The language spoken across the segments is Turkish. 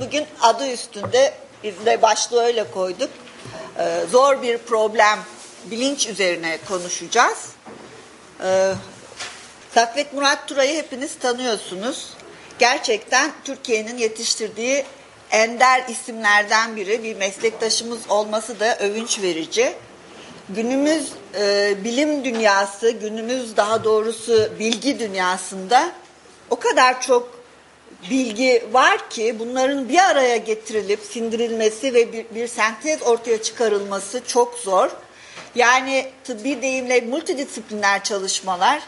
Bugün adı üstünde biz de başlığı öyle koyduk. Ee, zor bir problem bilinç üzerine konuşacağız. Ee, Saffet Murat Turay'ı hepiniz tanıyorsunuz. Gerçekten Türkiye'nin yetiştirdiği ender isimlerden biri. Bir meslektaşımız olması da övünç verici. Günümüz e, bilim dünyası, günümüz daha doğrusu bilgi dünyasında o kadar çok bilgi var ki bunların bir araya getirilip sindirilmesi ve bir, bir sentez ortaya çıkarılması çok zor. Yani tıbbi deyimle multidisipliner çalışmalar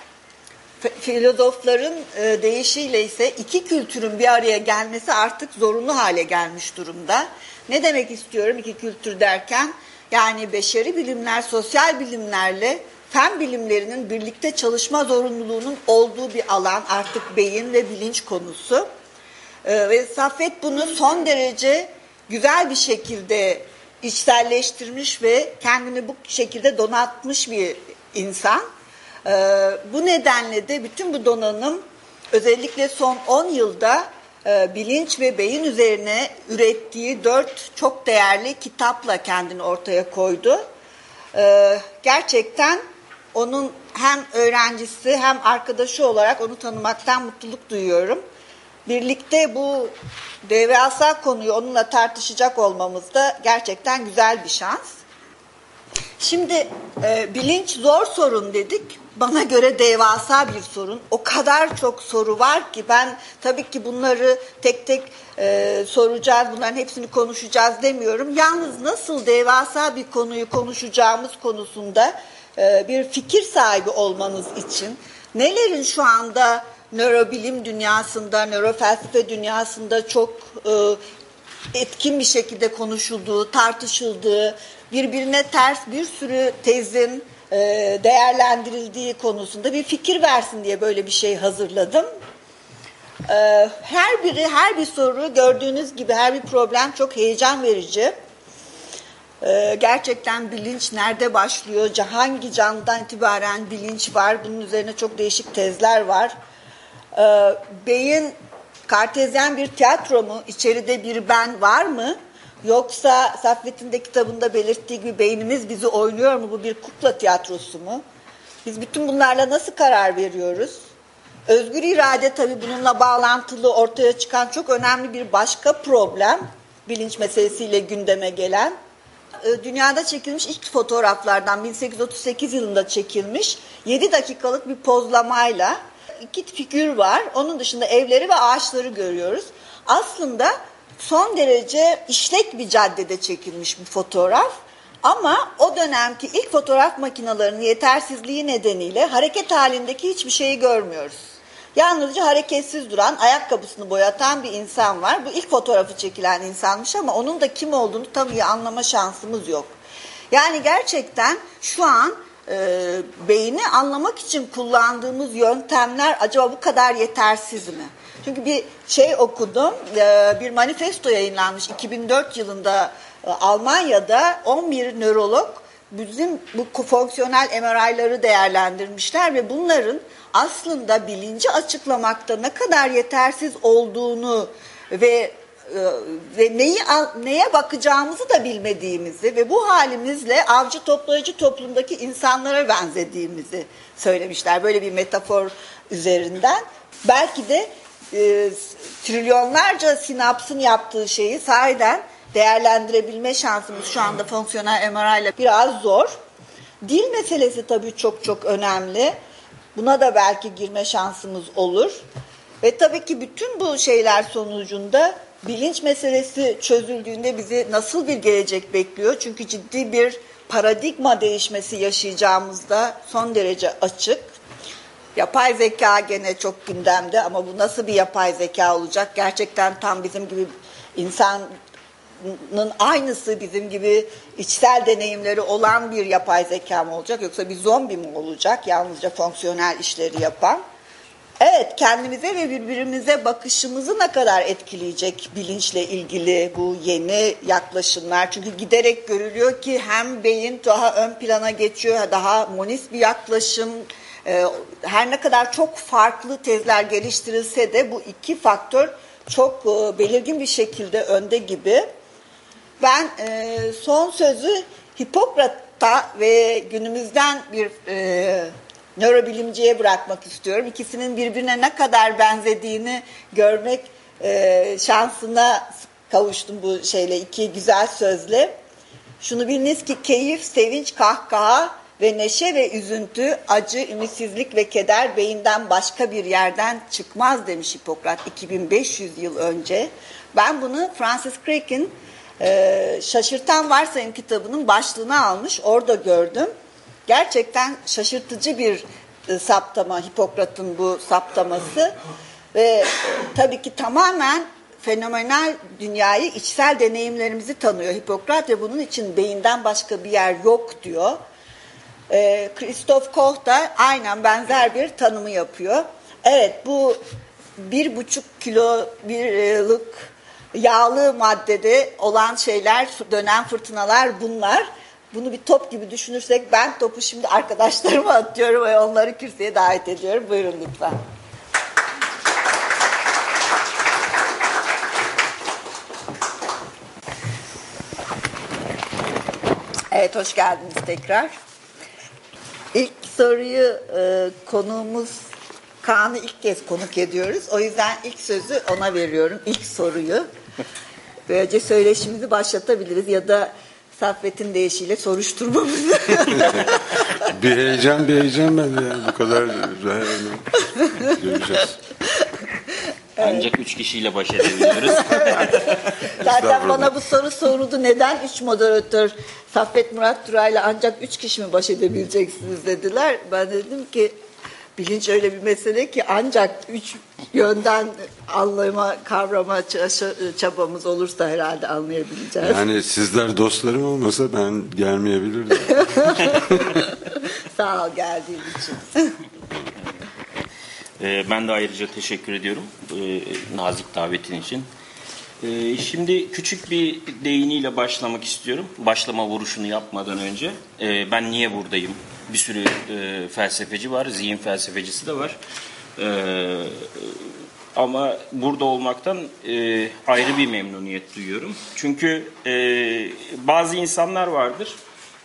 filozofların e, deyişiyle ise iki kültürün bir araya gelmesi artık zorunlu hale gelmiş durumda. Ne demek istiyorum iki kültür derken? Yani beşeri bilimler, sosyal bilimlerle fen bilimlerinin birlikte çalışma zorunluluğunun olduğu bir alan artık beyin ve bilinç konusu. Ee, ve Saffet bunu son derece güzel bir şekilde içselleştirmiş ve kendini bu şekilde donatmış bir insan. Ee, bu nedenle de bütün bu donanım özellikle son 10 yılda e, bilinç ve beyin üzerine ürettiği dört çok değerli kitapla kendini ortaya koydu. Ee, gerçekten onun hem öğrencisi hem arkadaşı olarak onu tanımaktan mutluluk duyuyorum. Birlikte bu devasa konuyu onunla tartışacak olmamız da gerçekten güzel bir şans. Şimdi e, bilinç zor sorun dedik. Bana göre devasa bir sorun. O kadar çok soru var ki ben tabii ki bunları tek tek e, soracağız, bunların hepsini konuşacağız demiyorum. Yalnız nasıl devasa bir konuyu konuşacağımız konusunda e, bir fikir sahibi olmanız için nelerin şu anda nörobilim dünyasında, nörofelsefe dünyasında çok e, etkin bir şekilde konuşulduğu, tartışıldığı, birbirine ters bir sürü tezin e, değerlendirildiği konusunda bir fikir versin diye böyle bir şey hazırladım. E, her biri, her bir soru gördüğünüz gibi her bir problem çok heyecan verici. E, gerçekten bilinç nerede başlıyor, hangi candan itibaren bilinç var, bunun üzerine çok değişik tezler var. Beyin kartezyen bir tiyatro mu, içeride bir ben var mı? Yoksa Saffet'in de kitabında belirttiği gibi beynimiz bizi oynuyor mu? Bu bir kukla tiyatrosu mu? Biz bütün bunlarla nasıl karar veriyoruz? Özgür irade tabii bununla bağlantılı ortaya çıkan çok önemli bir başka problem. Bilinç meselesiyle gündeme gelen. Ee, dünyada çekilmiş ilk fotoğraflardan 1838 yılında çekilmiş 7 dakikalık bir pozlamayla iki figür var. Onun dışında evleri ve ağaçları görüyoruz. Aslında son derece işlek bir caddede çekilmiş bu fotoğraf. Ama o dönemki ilk fotoğraf makinelerinin yetersizliği nedeniyle hareket halindeki hiçbir şeyi görmüyoruz. Yalnızca hareketsiz duran, ayakkabısını boyatan bir insan var. Bu ilk fotoğrafı çekilen insanmış ama onun da kim olduğunu tam iyi anlama şansımız yok. Yani gerçekten şu an e, beyni anlamak için kullandığımız yöntemler acaba bu kadar yetersiz mi? Çünkü bir şey okudum, e, bir manifesto yayınlanmış 2004 yılında e, Almanya'da 11 nörolog bizim bu fonksiyonel MRI'ları değerlendirmişler ve bunların aslında bilinci açıklamakta ne kadar yetersiz olduğunu ve ve neyi neye bakacağımızı da bilmediğimizi ve bu halimizle avcı toplayıcı toplumdaki insanlara benzediğimizi söylemişler. Böyle bir metafor üzerinden. Belki de e, trilyonlarca sinapsın yaptığı şeyi sahiden değerlendirebilme şansımız şu anda fonksiyonel MRI ile biraz zor. Dil meselesi tabii çok çok önemli. Buna da belki girme şansımız olur. Ve tabii ki bütün bu şeyler sonucunda bilinç meselesi çözüldüğünde bizi nasıl bir gelecek bekliyor? Çünkü ciddi bir paradigma değişmesi yaşayacağımızda son derece açık. Yapay zeka gene çok gündemde ama bu nasıl bir yapay zeka olacak? Gerçekten tam bizim gibi insanın aynısı bizim gibi içsel deneyimleri olan bir yapay zeka mı olacak yoksa bir zombi mi olacak? Yalnızca fonksiyonel işleri yapan. Evet kendimize ve birbirimize bakışımızı ne kadar etkileyecek bilinçle ilgili bu yeni yaklaşımlar. Çünkü giderek görülüyor ki hem beyin daha ön plana geçiyor, daha monist bir yaklaşım. Ee, her ne kadar çok farklı tezler geliştirilse de bu iki faktör çok e, belirgin bir şekilde önde gibi. Ben e, son sözü Hipokrat'a ve günümüzden bir e, nörobilimciye bırakmak istiyorum. İkisinin birbirine ne kadar benzediğini görmek e, şansına kavuştum bu şeyle iki güzel sözle. Şunu biliniz ki keyif, sevinç, kahkaha ve neşe ve üzüntü, acı, ümitsizlik ve keder beyinden başka bir yerden çıkmaz demiş Hipokrat 2500 yıl önce. Ben bunu Francis Crick'in e, Şaşırtan Varsayım kitabının başlığını almış. Orada gördüm. Gerçekten şaşırtıcı bir e, saptama Hipokrat'ın bu saptaması ve e, tabii ki tamamen fenomenal dünyayı içsel deneyimlerimizi tanıyor Hipokrat ve bunun için beyinden başka bir yer yok diyor. E, Christoph Koch da aynen benzer bir tanımı yapıyor. Evet bu bir buçuk kilo birlik yağlı maddede olan şeyler, dönen fırtınalar bunlar. Bunu bir top gibi düşünürsek ben topu şimdi arkadaşlarıma atıyorum ve onları kürsüye davet ediyorum. Buyurun lütfen. Evet, hoş geldiniz tekrar. İlk soruyu e, konuğumuz Kaan'ı ilk kez konuk ediyoruz. O yüzden ilk sözü ona veriyorum. İlk soruyu. Böylece söyleşimizi başlatabiliriz ya da Saffet'in deyişiyle soruşturmamızı. bir heyecan bir heyecan ben de yani bu kadar göreceğiz. Ancak üç kişiyle baş edebiliyoruz. Zaten bana bu soru soruldu. Neden üç moderatör Saffet Murat Duray'la ancak üç kişi mi baş edebileceksiniz dediler. Ben dedim ki bilinç öyle bir mesele ki ancak üç yönden anlama, kavrama çabamız olursa herhalde anlayabileceğiz. Yani sizler dostlarım olmasa ben gelmeyebilirdim. Sağ ol geldiğin için. Ee, ben de ayrıca teşekkür ediyorum e, nazik davetin için. Ee, şimdi küçük bir değiniyle başlamak istiyorum. Başlama vuruşunu yapmadan önce. Ee, ben niye buradayım? Bir sürü e, felsefeci var, zihin felsefecisi de var. Ama burada olmaktan e, ayrı bir memnuniyet duyuyorum. Çünkü bazı insanlar vardır,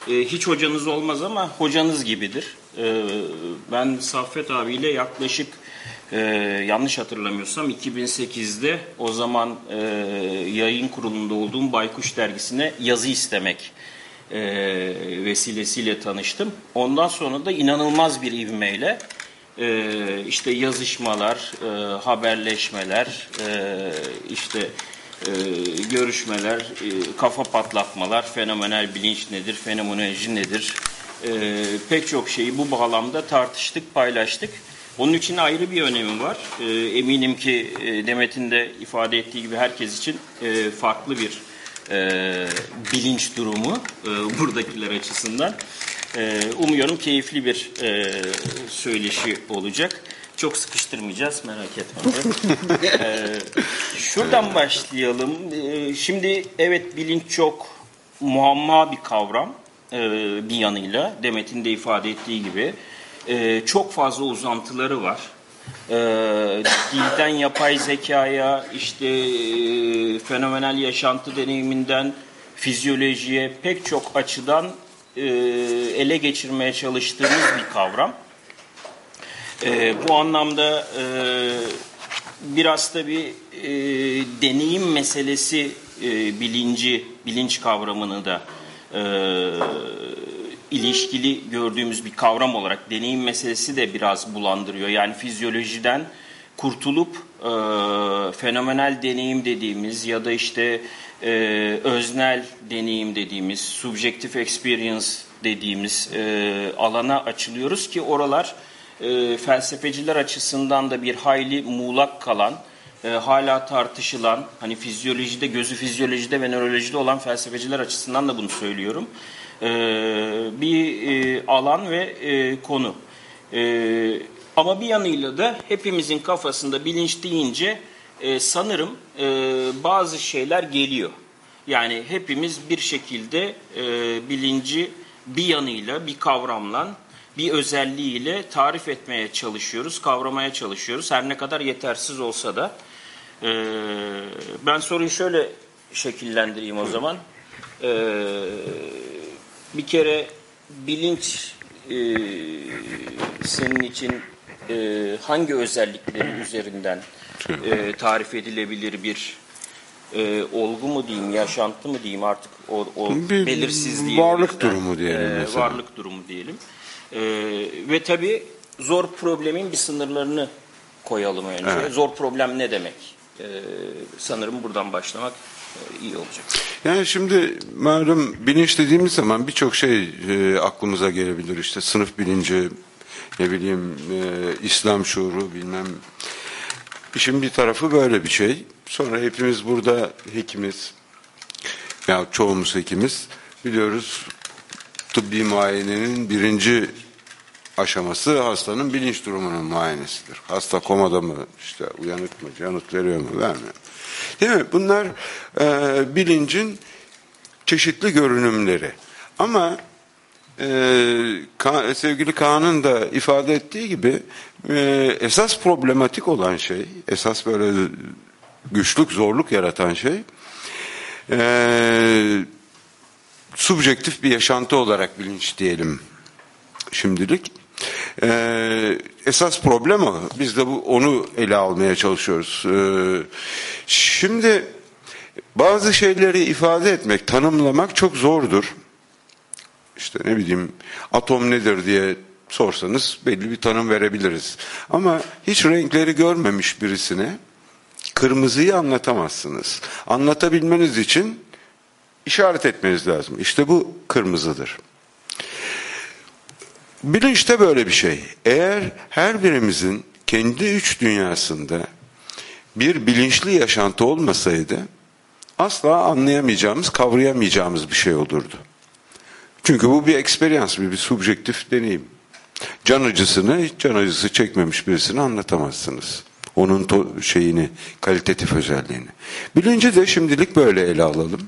hiç hocanız olmaz ama hocanız gibidir. Ben Saffet abiyle yaklaşık ee, yanlış hatırlamıyorsam 2008'de o zaman e, yayın kurulunda olduğum Baykuş dergisine yazı istemek e, vesilesiyle tanıştım. Ondan sonra da inanılmaz bir ivmeyle e, işte yazışmalar, e, haberleşmeler, e, işte e, görüşmeler, e, kafa patlatmalar, fenomenal bilinç nedir, fenomenoloji nedir, e, pek çok şeyi bu bağlamda tartıştık, paylaştık. Onun için ayrı bir önemi var. E, eminim ki e, Demet'in de ifade ettiği gibi herkes için e, farklı bir e, bilinç durumu e, buradakiler açısından. E, umuyorum keyifli bir e, söyleşi olacak. Çok sıkıştırmayacağız merak etme. ee, şuradan başlayalım. Ee, şimdi evet bilinç çok muamma bir kavram ee, bir yanıyla Demet'in de ifade ettiği gibi e, çok fazla uzantıları var. E, dilden yapay zekaya, işte e, fenomenal yaşantı deneyiminden fizyolojiye pek çok açıdan e, ele geçirmeye çalıştığımız bir kavram. E, bu anlamda e, biraz da bir deneyim meselesi bilinci, bilinç kavramını da ilişkili gördüğümüz bir kavram olarak deneyim meselesi de biraz bulandırıyor. Yani fizyolojiden kurtulup e, fenomenal deneyim dediğimiz ya da işte e, öznel deneyim dediğimiz, subjective experience dediğimiz e, alana açılıyoruz ki oralar e, felsefeciler açısından da bir hayli muğlak kalan, e, hala tartışılan, hani fizyolojide, gözü fizyolojide ve nörolojide olan felsefeciler açısından da bunu söylüyorum e, bir e, alan ve e, konu. E, ama bir yanıyla da hepimizin kafasında bilinç deyince e, sanırım e, bazı şeyler geliyor. Yani hepimiz bir şekilde e, bilinci bir yanıyla, bir kavramla, bir özelliğiyle tarif etmeye çalışıyoruz, kavramaya çalışıyoruz. Her ne kadar yetersiz olsa da. Ee, ben soruyu şöyle şekillendireyim o zaman. Ee, bir kere bilinç e, senin için e, hangi özelliklerin üzerinden e, tarif edilebilir bir e, olgu mu diyeyim, yaşantı mı diyeyim artık o, o Bir belirsizliği. varlık yüzden, durumu diyelim e, mesela. Varlık durumu diyelim. E, ve tabii zor problemin bir sınırlarını koyalım önce. Evet. Zor problem ne demek? E, sanırım buradan başlamak e, iyi olacak. Yani şimdi malum bilinç dediğimiz zaman birçok şey e, aklımıza gelebilir. İşte sınıf bilinci, ne bileyim e, İslam şuuru bilmem. İşin bir tarafı böyle bir şey. Sonra hepimiz burada hekimiz. Ya çoğumuz hekimiz. Biliyoruz tıbbi muayenenin birinci aşaması hastanın bilinç durumunun muayenesidir. Hasta komada mı, işte uyanık mı, yanıt veriyor mu, vermiyor? Değil mi? Bunlar e, bilincin çeşitli görünümleri. Ama e, Ka- sevgili Kaan'ın da ifade ettiği gibi e, esas problematik olan şey, esas böyle güçlük, zorluk yaratan şey e, subjektif bir yaşantı olarak bilinç diyelim şimdilik. Ee, esas problem o. Biz de bu onu ele almaya çalışıyoruz. Ee, şimdi bazı şeyleri ifade etmek, tanımlamak çok zordur. İşte ne bileyim atom nedir diye sorsanız belli bir tanım verebiliriz. Ama hiç renkleri görmemiş birisine kırmızıyı anlatamazsınız. Anlatabilmeniz için işaret etmeniz lazım. İşte bu kırmızıdır. Bilinç de böyle bir şey. Eğer her birimizin kendi üç dünyasında bir bilinçli yaşantı olmasaydı asla anlayamayacağımız, kavrayamayacağımız bir şey olurdu. Çünkü bu bir eksperyans, bir, bir subjektif deneyim. Can acısını hiç can acısı çekmemiş birisine anlatamazsınız. Onun to- şeyini, kalitatif özelliğini. Bilinci de şimdilik böyle ele alalım.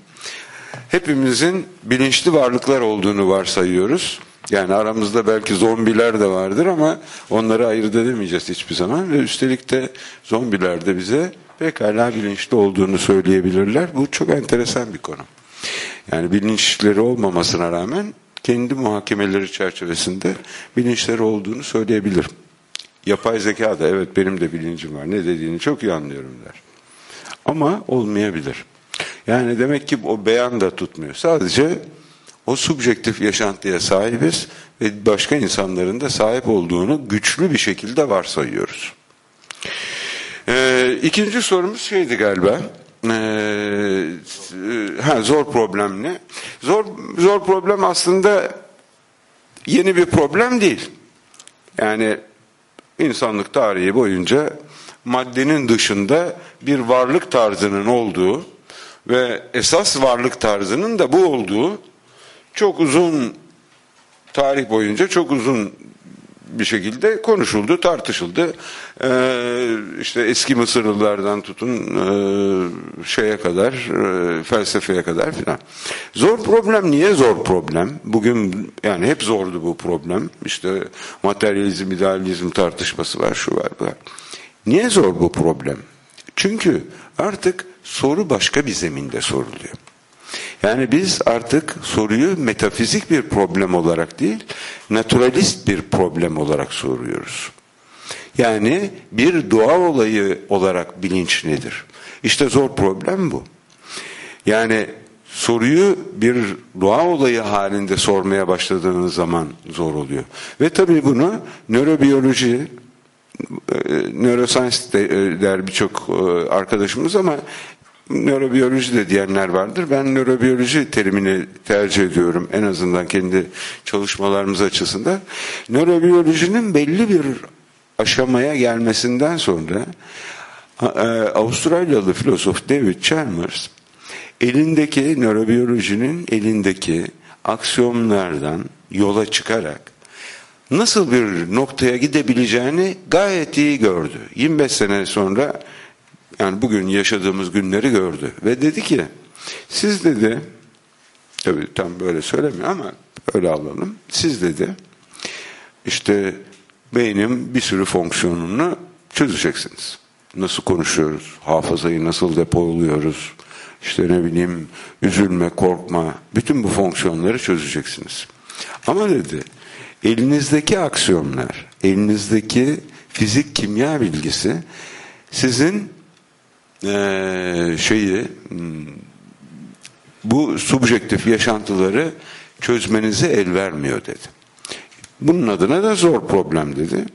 Hepimizin bilinçli varlıklar olduğunu varsayıyoruz. Yani aramızda belki zombiler de vardır ama onları ayırt edemeyeceğiz hiçbir zaman. Ve üstelik de zombiler de bize pekala bilinçli olduğunu söyleyebilirler. Bu çok enteresan bir konu. Yani bilinçleri olmamasına rağmen kendi muhakemeleri çerçevesinde bilinçleri olduğunu söyleyebilir. Yapay zeka da evet benim de bilincim var ne dediğini çok iyi anlıyorum der. Ama olmayabilir. Yani demek ki o beyan da tutmuyor. Sadece o subjektif yaşantıya sahibiz ve başka insanların da sahip olduğunu güçlü bir şekilde varsayıyoruz. Ee, ikinci sorumuz şeydi galiba. Ee, ha, zor problem ne? Zor, zor problem aslında yeni bir problem değil. Yani insanlık tarihi boyunca maddenin dışında bir varlık tarzının olduğu ve esas varlık tarzının da bu olduğu çok uzun tarih boyunca çok uzun bir şekilde konuşuldu, tartışıldı. Ee, işte eski Mısırlılardan tutun e, şeye kadar, e, felsefeye kadar filan. Zor problem niye zor problem? Bugün yani hep zordu bu problem. İşte materyalizm, idealizm tartışması var, şu var, bu var. Niye zor bu problem? Çünkü artık soru başka bir zeminde soruluyor. Yani biz artık soruyu metafizik bir problem olarak değil, naturalist bir problem olarak soruyoruz. Yani bir doğa olayı olarak bilinç nedir? İşte zor problem bu. Yani soruyu bir doğa olayı halinde sormaya başladığınız zaman zor oluyor. Ve tabii bunu nörobiyoloji, neuroscience der birçok arkadaşımız ama nörobiyoloji de diyenler vardır. Ben nörobiyoloji terimini tercih ediyorum en azından kendi çalışmalarımız açısından. Nörobiyolojinin belli bir aşamaya gelmesinden sonra Avustralyalı filozof David Chalmers elindeki nörobiyolojinin elindeki aksiyonlardan yola çıkarak nasıl bir noktaya gidebileceğini gayet iyi gördü. 25 sene sonra yani bugün yaşadığımız günleri gördü ve dedi ki siz dedi tabii tam böyle söylemiyor ama öyle alalım siz dedi işte beynin bir sürü fonksiyonunu çözeceksiniz. nasıl konuşuyoruz, hafızayı nasıl depoluyoruz, işte ne bileyim üzülme, korkma, bütün bu fonksiyonları çözeceksiniz. Ama dedi, elinizdeki aksiyonlar, elinizdeki fizik kimya bilgisi sizin ee, şeyi hmm, bu subjektif yaşantıları çözmenize el vermiyor dedi. Bunun adına da zor problem dedi.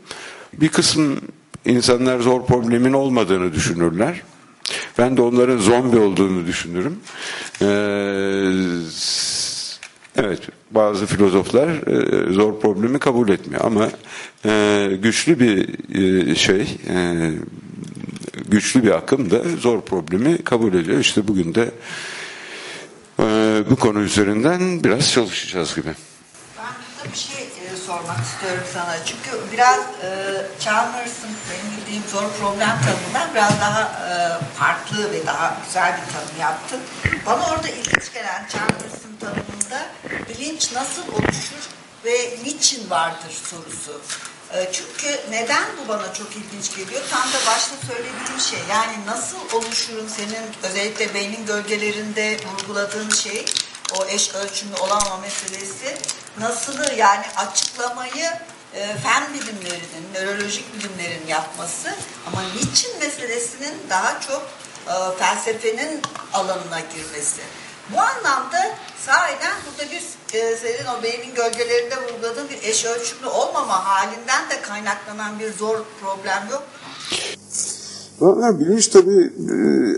Bir kısım insanlar zor problemin olmadığını düşünürler. Ben de onların zombi olduğunu düşünürüm. Ee, evet, bazı filozoflar e, zor problemi kabul etmiyor ama e, güçlü bir e, şey, güçlü bir akım da zor problemi kabul ediyor. İşte bugün de e, bu konu üzerinden biraz çalışacağız gibi. Ben bir şey e, sormak istiyorum sana. Çünkü biraz e, Chalmers'ın benim bildiğim zor problem tanımından biraz daha e, farklı ve daha güzel bir tanım yaptın. Bana orada ilginç gelen Chalmers'ın tanımında bilinç nasıl oluşur ve niçin vardır sorusu. E, çünkü neden bu bana çok ilginç geliyor? Tam da başta söylediğim şey. Yani nasıl oluşurun senin özellikle beynin gölgelerinde vurguladığın şey o eş ölçümlü olamama meselesi nasılı yani açıklamayı e, fen bilimlerinin, nörolojik bilimlerin yapması ama niçin meselesinin daha çok e, felsefenin alanına girmesi. Bu anlamda sahiden burada bir e, senin o beynin gölgelerinde vurguladığın bir eş ölçümlü olmama halinden de kaynaklanan bir zor problem yok? Valla bilinç tabi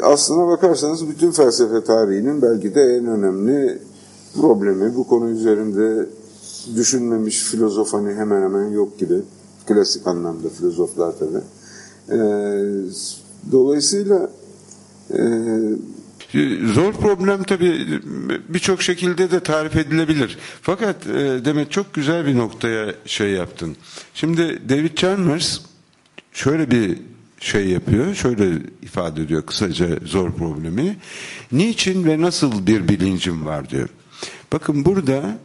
aslına bakarsanız bütün felsefe tarihinin belki de en önemli problemi. Bu konu üzerinde düşünmemiş filozof hani hemen hemen yok gibi. Klasik anlamda filozoflar tabi. E, dolayısıyla e, Zor problem tabii birçok şekilde de tarif edilebilir. Fakat e, Demet çok güzel bir noktaya şey yaptın. Şimdi David Chalmers şöyle bir şey yapıyor, şöyle ifade ediyor kısaca zor problemi. Niçin ve nasıl bir bilincim var diyor. Bakın burada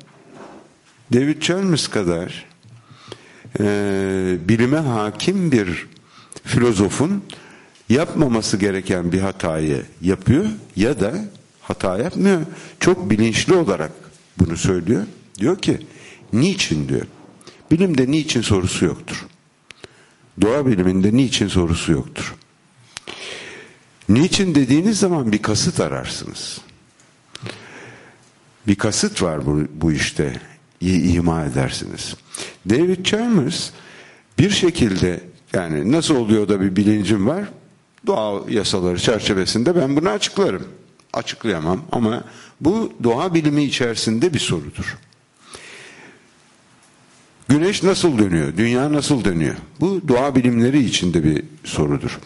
David Chalmers kadar e, bilime hakim bir filozofun yapmaması gereken bir hatayı yapıyor ya da hata yapmıyor. Çok bilinçli olarak bunu söylüyor. Diyor ki niçin diyor. Bilimde niçin sorusu yoktur. Doğa biliminde niçin sorusu yoktur. Niçin dediğiniz zaman bir kasıt ararsınız. Bir kasıt var bu, bu işte. İyi ima edersiniz. David Chalmers bir şekilde yani nasıl oluyor da bir bilincim var? Doğa yasaları çerçevesinde ben bunu açıklarım. Açıklayamam ama bu doğa bilimi içerisinde bir sorudur. Güneş nasıl dönüyor? Dünya nasıl dönüyor? Bu doğa bilimleri içinde bir sorudur.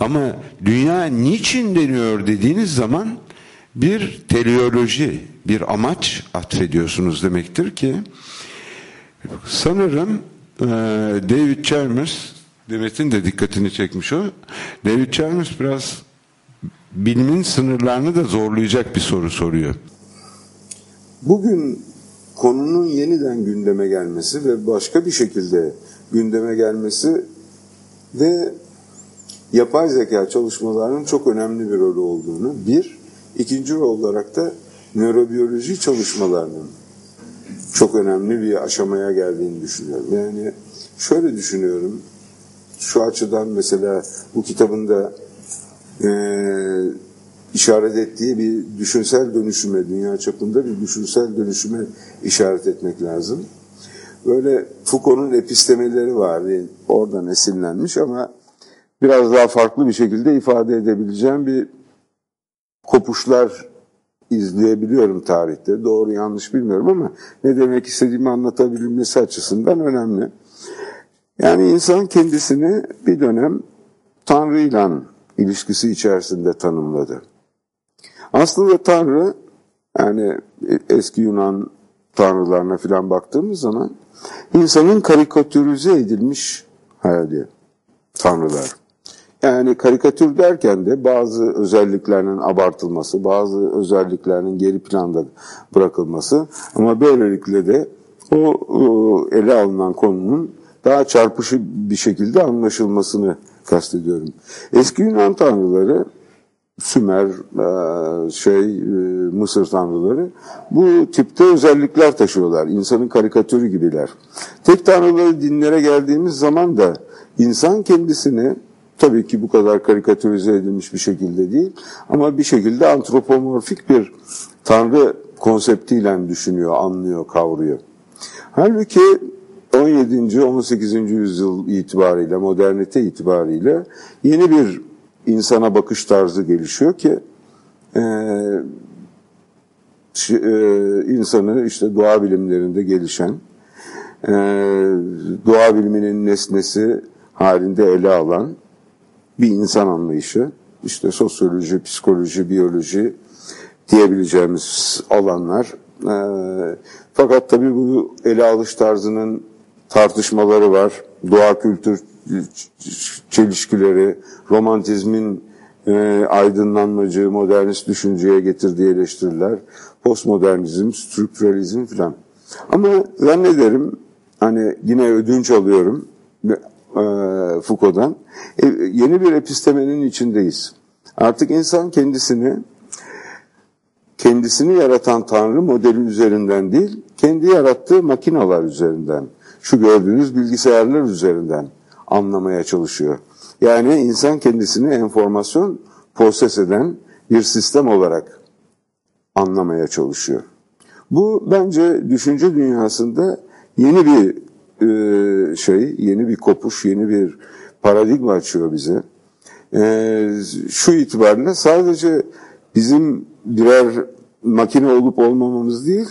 Ama dünya niçin dönüyor dediğiniz zaman bir teleoloji, bir amaç atfediyorsunuz demektir ki sanırım David Chalmers Demet'in de dikkatini çekmiş o. David Chalmers biraz bilimin sınırlarını da zorlayacak bir soru soruyor. Bugün konunun yeniden gündeme gelmesi ve başka bir şekilde gündeme gelmesi ve yapay zeka çalışmalarının çok önemli bir rolü olduğunu, bir, ikinci rol olarak da nörobiyoloji çalışmalarının çok önemli bir aşamaya geldiğini düşünüyorum. Yani şöyle düşünüyorum, şu açıdan mesela bu kitabında e, işaret ettiği bir düşünsel dönüşüme, dünya çapında bir düşünsel dönüşüme işaret etmek lazım. Böyle Foucault'un epistemeleri var, oradan esinlenmiş ama biraz daha farklı bir şekilde ifade edebileceğim bir kopuşlar izleyebiliyorum tarihte. Doğru yanlış bilmiyorum ama ne demek istediğimi anlatabilmesi açısından önemli. Yani insan kendisini bir dönem Tanrı ile ilişkisi içerisinde tanımladı. Aslında Tanrı yani eski Yunan tanrılarına filan baktığımız zaman insanın karikatürize edilmiş hayali tanrılar. Yani karikatür derken de bazı özelliklerinin abartılması, bazı özelliklerinin geri planda bırakılması ama böylelikle de o ele alınan konunun daha çarpıcı bir şekilde anlaşılmasını kastediyorum. Eski Yunan tanrıları Sümer, e, şey e, Mısır tanrıları bu tipte özellikler taşıyorlar. İnsanın karikatürü gibiler. Tek tanrıları dinlere geldiğimiz zaman da insan kendisini tabii ki bu kadar karikatürize edilmiş bir şekilde değil ama bir şekilde antropomorfik bir tanrı konseptiyle düşünüyor, anlıyor, kavruyor. Halbuki 17. 18. yüzyıl itibariyle, modernite itibariyle yeni bir insana bakış tarzı gelişiyor ki e, e, insanı işte doğa bilimlerinde gelişen, e, doğa biliminin nesnesi halinde ele alan bir insan anlayışı, işte sosyoloji, psikoloji, biyoloji diyebileceğimiz alanlar. E, fakat tabii bu ele alış tarzının tartışmaları var. Doğa kültür çelişkileri, romantizmin e, aydınlanmacı, modernist düşünceye getirdiği eleştiriler, postmodernizm, strüktüralizm filan. Ama zannederim hani yine ödünç alıyorum e, Foucault'dan. E, yeni bir epistemenin içindeyiz. Artık insan kendisini kendisini yaratan Tanrı modeli üzerinden değil, kendi yarattığı makinalar üzerinden, şu gördüğünüz bilgisayarlar üzerinden anlamaya çalışıyor. Yani insan kendisini enformasyon proses eden bir sistem olarak anlamaya çalışıyor. Bu bence düşünce dünyasında yeni bir e, şey, yeni bir kopuş, yeni bir paradigma açıyor bize. E, şu itibarla sadece bizim birer makine olup olmamamız değil,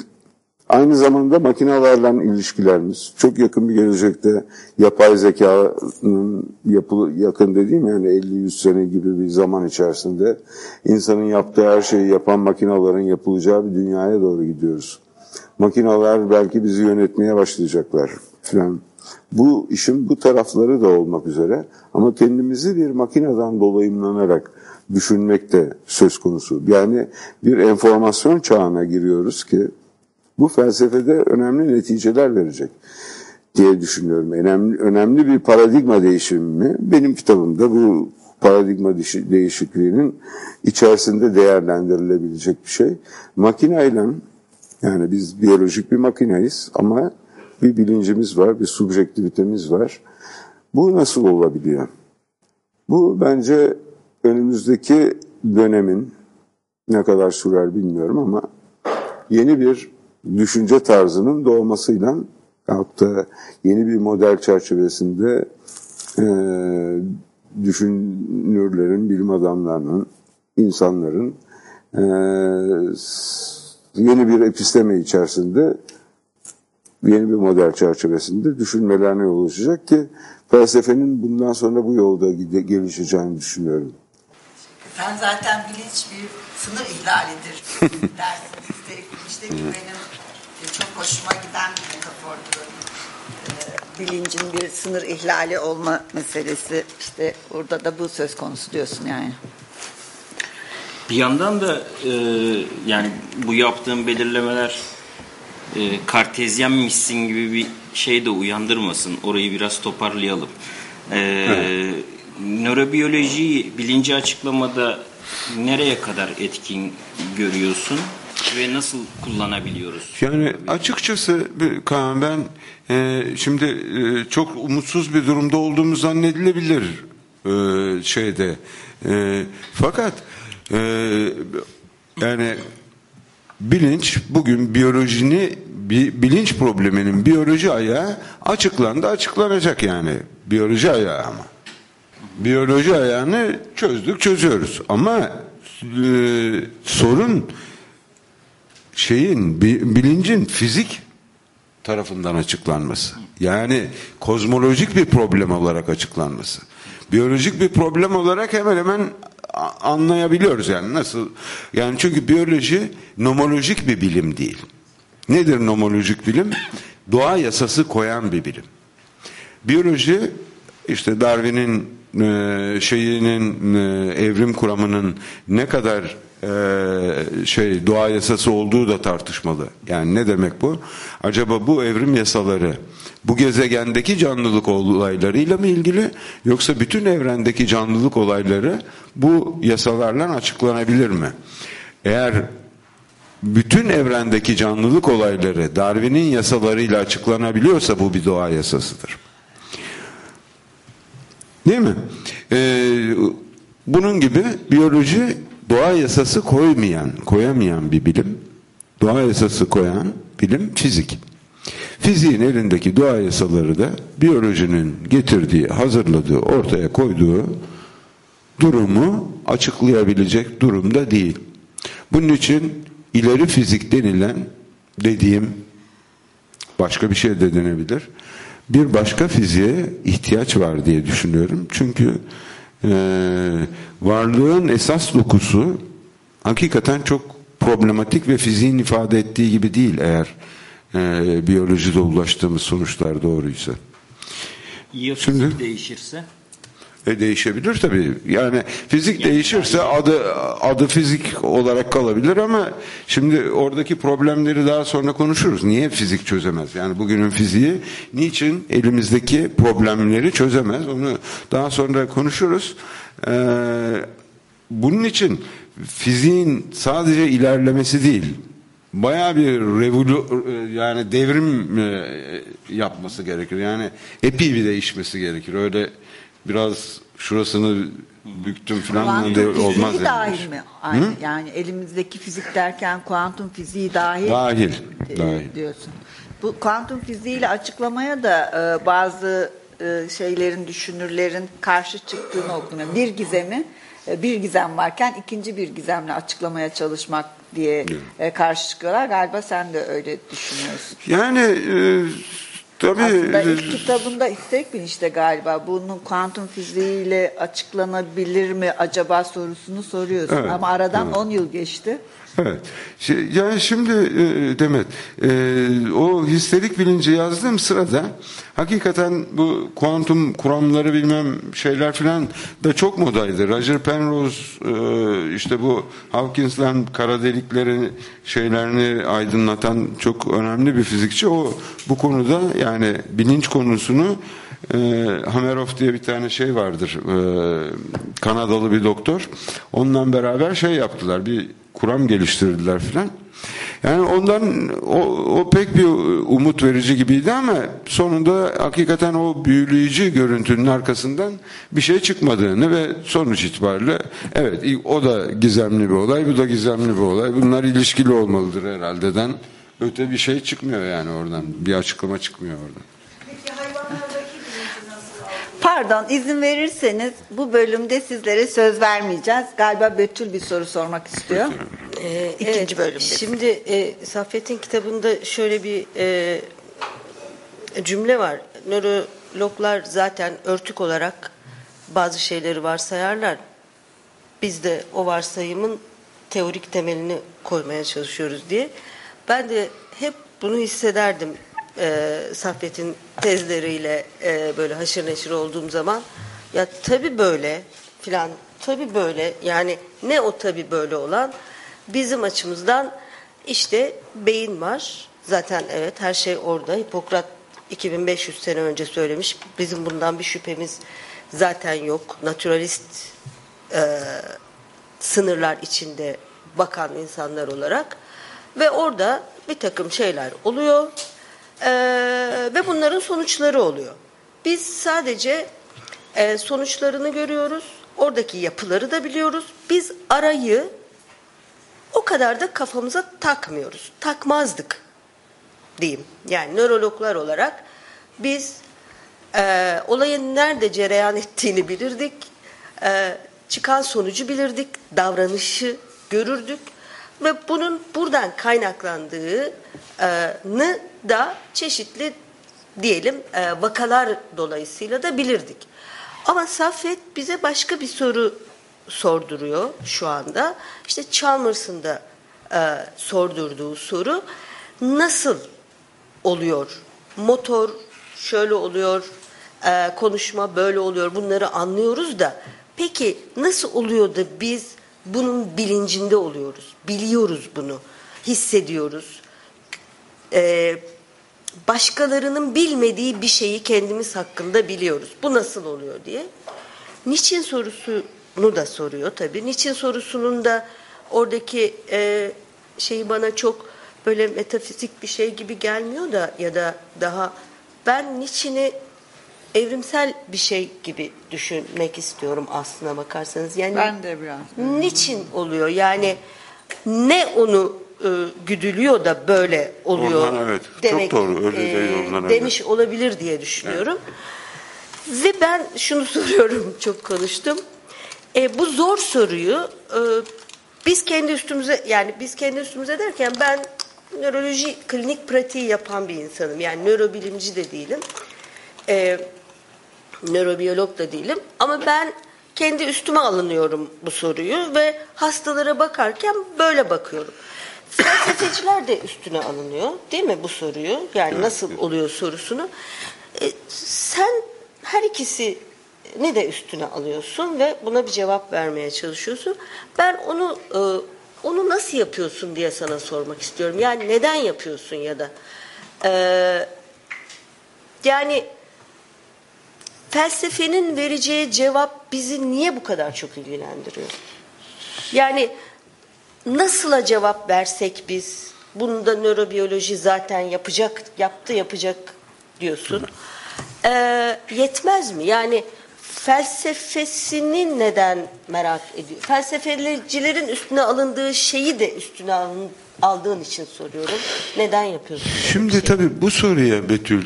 Aynı zamanda makinelerle ilişkilerimiz çok yakın bir gelecekte yapay zekanın yapı, yakın dediğim yani 50-100 sene gibi bir zaman içerisinde insanın yaptığı her şeyi yapan makinelerin yapılacağı bir dünyaya doğru gidiyoruz. Makineler belki bizi yönetmeye başlayacaklar filan. Bu işin bu tarafları da olmak üzere ama kendimizi bir makineden dolayımlanarak düşünmek de söz konusu. Yani bir enformasyon çağına giriyoruz ki bu felsefede önemli neticeler verecek diye düşünüyorum. Önemli, önemli bir paradigma değişimi benim kitabımda bu paradigma değişikliğinin içerisinde değerlendirilebilecek bir şey. Makineyle yani biz biyolojik bir makineyiz ama bir bilincimiz var, bir subjektivitemiz var. Bu nasıl olabiliyor? Bu bence önümüzdeki dönemin ne kadar sürer bilmiyorum ama yeni bir düşünce tarzının doğmasıyla hatta yeni bir model çerçevesinde e, düşünürlerin, bilim adamlarının, insanların e, yeni bir episteme içerisinde yeni bir model çerçevesinde düşünmelerine yol açacak ki felsefenin bundan sonra bu yolda gelişeceğini düşünüyorum. Sen zaten bilinç bir sınır ihlalidir dersin. Üstelik bilinçteki benim çok hoşuma giden bir metafordur. Ee, bilincin bir sınır ihlali olma meselesi işte orada da bu söz konusu diyorsun yani. Bir yandan da e, yani bu yaptığım belirlemeler e, kartezyen misin gibi bir şey de uyandırmasın. Orayı biraz toparlayalım. E, evet. Nörobiyolojiyi bilinci açıklamada nereye kadar etkin görüyorsun? Ve nasıl kullanabiliyoruz? Yani açıkçası Kaan ben e, şimdi e, çok umutsuz bir durumda olduğumu zannedilebilir e, şeyde. E, fakat e, yani bilinç bugün biyolojini bilinç probleminin biyoloji ayağı açıklandı açıklanacak yani biyoloji ayağı ama biyoloji ayağını çözdük çözüyoruz ama e, sorun şeyin bilincin fizik tarafından açıklanması. Yani kozmolojik bir problem olarak açıklanması. Biyolojik bir problem olarak hemen hemen anlayabiliyoruz yani nasıl yani çünkü biyoloji nomolojik bir bilim değil. Nedir nomolojik bilim? Doğa yasası koyan bir bilim. Biyoloji işte Darwin'in e, şeyinin e, evrim kuramının ne kadar e, şey doğa yasası olduğu da tartışmalı. Yani ne demek bu? Acaba bu evrim yasaları bu gezegendeki canlılık olaylarıyla mı ilgili yoksa bütün evrendeki canlılık olayları bu yasalarla açıklanabilir mi? Eğer bütün evrendeki canlılık olayları Darwin'in yasalarıyla açıklanabiliyorsa bu bir doğa yasasıdır. Değil mi? Ee, bunun gibi biyoloji doğa yasası koymayan, koyamayan bir bilim. Doğa yasası koyan bilim fizik. Fiziğin elindeki doğa yasaları da biyolojinin getirdiği, hazırladığı, ortaya koyduğu durumu açıklayabilecek durumda değil. Bunun için ileri fizik denilen dediğim başka bir şey de denebilir. Bir başka fiziğe ihtiyaç var diye düşünüyorum. Çünkü e, varlığın esas dokusu hakikaten çok problematik ve fiziğin ifade ettiği gibi değil eğer e, biyolojide ulaştığımız sonuçlar doğruysa. Ya Şimdi- değişirse? E değişebilir tabii. Yani fizik değişirse adı adı fizik olarak kalabilir ama şimdi oradaki problemleri daha sonra konuşuruz. Niye fizik çözemez? Yani bugünün fiziği niçin elimizdeki problemleri çözemez? Onu daha sonra konuşuruz. Ee, bunun için fiziğin sadece ilerlemesi değil, Bayağı bir revolu yani devrim e, yapması gerekir. Yani epi bir değişmesi gerekir. Öyle biraz şurasını büktüm falan de fiziği olmaz yani. dahil mi? Aynı. Yani elimizdeki fizik derken kuantum fiziği dahil, Dahil, e, dahil. diyorsun. Bu kuantum fiziğiyle açıklamaya da e, bazı e, şeylerin, düşünürlerin karşı çıktığını okunuyor. Bir gizemi, e, bir gizem varken ikinci bir gizemle açıklamaya çalışmak diye e, karşı çıkıyorlar. Galiba sen de öyle düşünüyorsun. Yani e, tabii Aslında e, ilk kitabında istek bilinçte galiba bunun kuantum fiziğiyle açıklanabilir mi acaba sorusunu soruyorsun. Evet, Ama aradan evet. 10 yıl geçti. Evet. Şey, yani şimdi e, Demet, e, o histerik bilinci yazdığım sırada hakikaten bu kuantum kuramları bilmem şeyler filan da çok modaydı. Roger Penrose e, işte bu Hawkins'le kara deliklerin şeylerini aydınlatan çok önemli bir fizikçi. O bu konuda yani bilinç konusunu e, Hameroff diye bir tane şey vardır. E, Kanadalı bir doktor. Onunla beraber şey yaptılar. Bir kuram geliştirdiler filan. Yani ondan o, o pek bir umut verici gibiydi ama sonunda hakikaten o büyüleyici görüntünün arkasından bir şey çıkmadığını ve sonuç itibariyle evet o da gizemli bir olay bu da gizemli bir olay bunlar ilişkili olmalıdır herhaldeden öte bir şey çıkmıyor yani oradan bir açıklama çıkmıyor oradan. Pardon izin verirseniz bu bölümde sizlere söz vermeyeceğiz. Galiba Betül bir soru sormak istiyor. Ee, İkinci evet, bölümde. Şimdi e, Saffet'in kitabında şöyle bir e, cümle var. Nörologlar zaten örtük olarak bazı şeyleri varsayarlar. Biz de o varsayımın teorik temelini koymaya çalışıyoruz diye. Ben de hep bunu hissederdim e, Saffet'in tezleriyle e, böyle haşır neşir olduğum zaman. Ya tabii böyle filan tabii böyle yani ne o tabii böyle olan bizim açımızdan işte beyin var. Zaten evet her şey orada. Hipokrat 2500 sene önce söylemiş. Bizim bundan bir şüphemiz zaten yok. Naturalist e, sınırlar içinde bakan insanlar olarak ve orada bir takım şeyler oluyor Ee, ve bunların sonuçları oluyor. Biz sadece e, sonuçlarını görüyoruz, oradaki yapıları da biliyoruz. Biz arayı o kadar da kafamıza takmıyoruz, takmazdık diyeyim. Yani nörologlar olarak biz e, olayın nerede cereyan ettiğini bilirdik, e, çıkan sonucu bilirdik, davranışı görürdük ve bunun buradan kaynaklandığını da çeşitli diyelim e, vakalar dolayısıyla da bilirdik. Ama Saffet bize başka bir soru sorduruyor şu anda. İşte Chalmers'ın da e, sordurduğu soru nasıl oluyor? Motor şöyle oluyor, e, konuşma böyle oluyor bunları anlıyoruz da peki nasıl oluyor da biz bunun bilincinde oluyoruz biliyoruz bunu hissediyoruz e, başkalarının bilmediği bir şeyi kendimiz hakkında biliyoruz. Bu nasıl oluyor diye. Niçin sorusunu da soruyor tabii. Niçin sorusunun da oradaki e, şeyi bana çok böyle metafizik bir şey gibi gelmiyor da ya da daha ben niçini evrimsel bir şey gibi düşünmek istiyorum aslına bakarsanız. Yani Ben de biraz. niçin oluyor? Yani ne onu e, güdülüyor da böyle oluyor Ondan evet. Çok demek doğru. Öyle e, değil, ondan demiş olabilir diye düşünüyorum. Ve ben şunu soruyorum çok konuştum. E, bu zor soruyu e, biz kendi üstümüze yani biz kendi üstümüze derken ben nöroloji klinik pratiği yapan bir insanım. Yani nörobilimci de değilim. E, nörobiyolog da değilim ama ben kendi üstüme alınıyorum bu soruyu ve hastalara bakarken böyle bakıyorum. Felsefeciler de üstüne alınıyor değil mi bu soruyu? Yani nasıl oluyor sorusunu. E, sen her ikisi ne de üstüne alıyorsun ve buna bir cevap vermeye çalışıyorsun. Ben onu e, onu nasıl yapıyorsun diye sana sormak istiyorum. Yani neden yapıyorsun ya da e, yani felsefenin vereceği cevap bizi niye bu kadar çok ilgilendiriyor? Yani nasıla cevap versek biz bunu da nörobiyoloji zaten yapacak yaptı yapacak diyorsun. Ee, yetmez mi? Yani felsefesini neden merak ediyor? Felsefecilerin üstüne alındığı şeyi de üstüne alın, aldığın için soruyorum. Neden yapıyorsun? Şimdi tabii bu soruya Betül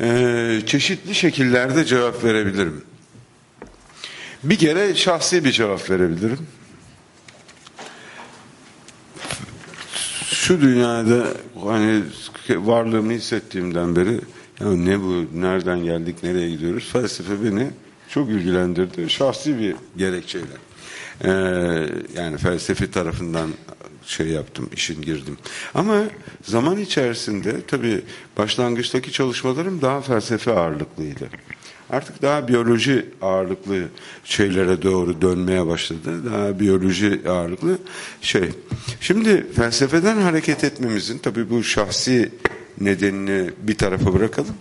e, çeşitli şekillerde cevap verebilirim. Bir kere şahsi bir cevap verebilirim. Şu dünyada hani varlığımı hissettiğimden beri ya ne bu, nereden geldik, nereye gidiyoruz? Felsefe beni çok ilgilendirdi. Şahsi bir gerekçeyle. Ee, yani felsefi tarafından şey yaptım, işin girdim. Ama zaman içerisinde tabii başlangıçtaki çalışmalarım daha felsefe ağırlıklıydı. Artık daha biyoloji ağırlıklı şeylere doğru dönmeye başladı. Daha biyoloji ağırlıklı şey. Şimdi felsefeden hareket etmemizin tabii bu şahsi nedenini bir tarafa bırakalım.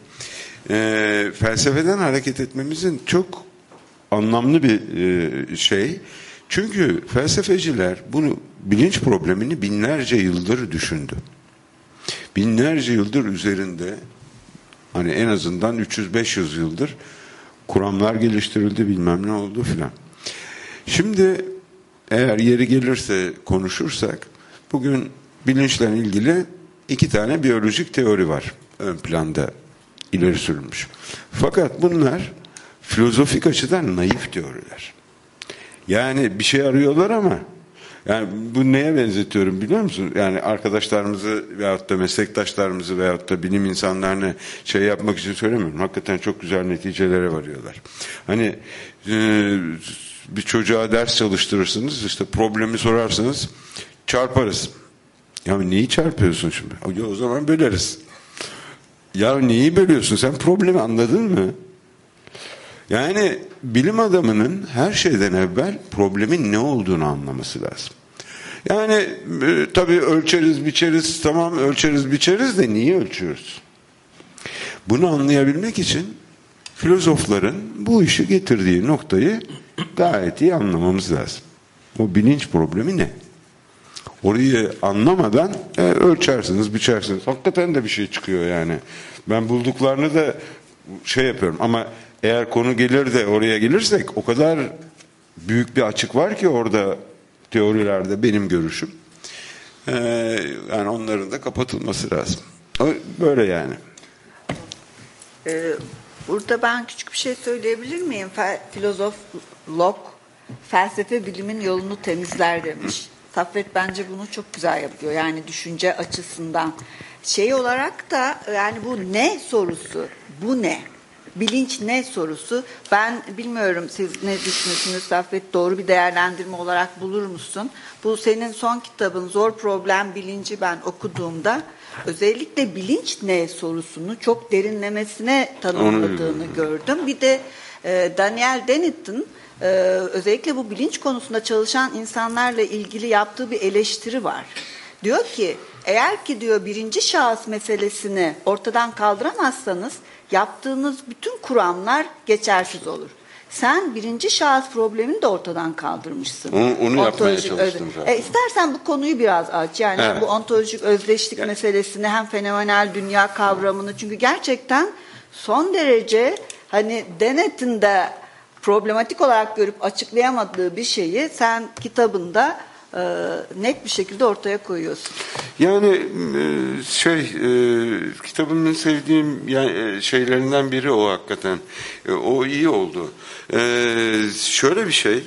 Ee, felsefeden hareket etmemizin çok anlamlı bir e, şey. Çünkü felsefeciler bunu bilinç problemini binlerce yıldır düşündü. Binlerce yıldır üzerinde hani en azından 300-500 yıldır kuramlar geliştirildi bilmem ne oldu filan. Şimdi eğer yeri gelirse konuşursak bugün bilinçle ilgili iki tane biyolojik teori var ön planda ileri sürülmüş. Fakat bunlar filozofik açıdan naif teoriler. Yani bir şey arıyorlar ama yani bu neye benzetiyorum biliyor musun? Yani arkadaşlarımızı veyahut da meslektaşlarımızı veyahut da bilim insanlarını şey yapmak için söylemiyorum. Hakikaten çok güzel neticelere varıyorlar. Hani e, bir çocuğa ders çalıştırırsınız işte problemi sorarsanız çarparız. Ya neyi çarpıyorsun şimdi? O zaman böleriz. Ya neyi bölüyorsun? Sen problemi anladın mı? Yani bilim adamının her şeyden evvel problemin ne olduğunu anlaması lazım. Yani e, tabii ölçeriz, biçeriz, tamam ölçeriz, biçeriz de niye ölçüyoruz? Bunu anlayabilmek için filozofların bu işi getirdiği noktayı gayet iyi anlamamız lazım. O bilinç problemi ne? Orayı anlamadan e, ölçersiniz, biçersiniz. Hakikaten de bir şey çıkıyor yani. Ben bulduklarını da şey yapıyorum ama eğer konu gelir de oraya gelirsek o kadar büyük bir açık var ki orada teorilerde benim görüşüm. Ee, yani onların da kapatılması lazım. Böyle yani. Ee, burada ben küçük bir şey söyleyebilir miyim? Fe, filozof Locke felsefe bilimin yolunu temizler demiş. Saffet bence bunu çok güzel yapıyor. Yani düşünce açısından. Şey olarak da yani bu ne sorusu? Bu ne? Bilinç ne sorusu. Ben bilmiyorum siz ne düşünüyorsunuz Saffet doğru bir değerlendirme olarak bulur musun? Bu senin son kitabın Zor Problem Bilinci ben okuduğumda özellikle bilinç ne sorusunu çok derinlemesine tanımladığını gördüm. Bir de e, Daniel Dennett'ın e, özellikle bu bilinç konusunda çalışan insanlarla ilgili yaptığı bir eleştiri var. Diyor ki eğer ki diyor birinci şahıs meselesini ortadan kaldıramazsanız yaptığınız bütün kuramlar geçersiz olur. Sen birinci şahıs problemini de ortadan kaldırmışsın. Onu- onu yapmaya çalıştım zaten. E, istersen bu konuyu biraz aç. Yani Evet. bu ontolojik özdeşlik meselesini hem fenomenal dünya kavramını çünkü gerçekten son derece hani Dennett'in de problematik olarak görüp açıklayamadığı bir şeyi sen kitabında e, net bir şekilde ortaya koyuyorsun. Yani e, şey e, kitabımın sevdiğim yani, e, şeylerinden biri o hakikaten. E, O iyi oldu. E, Şöyle bir şey.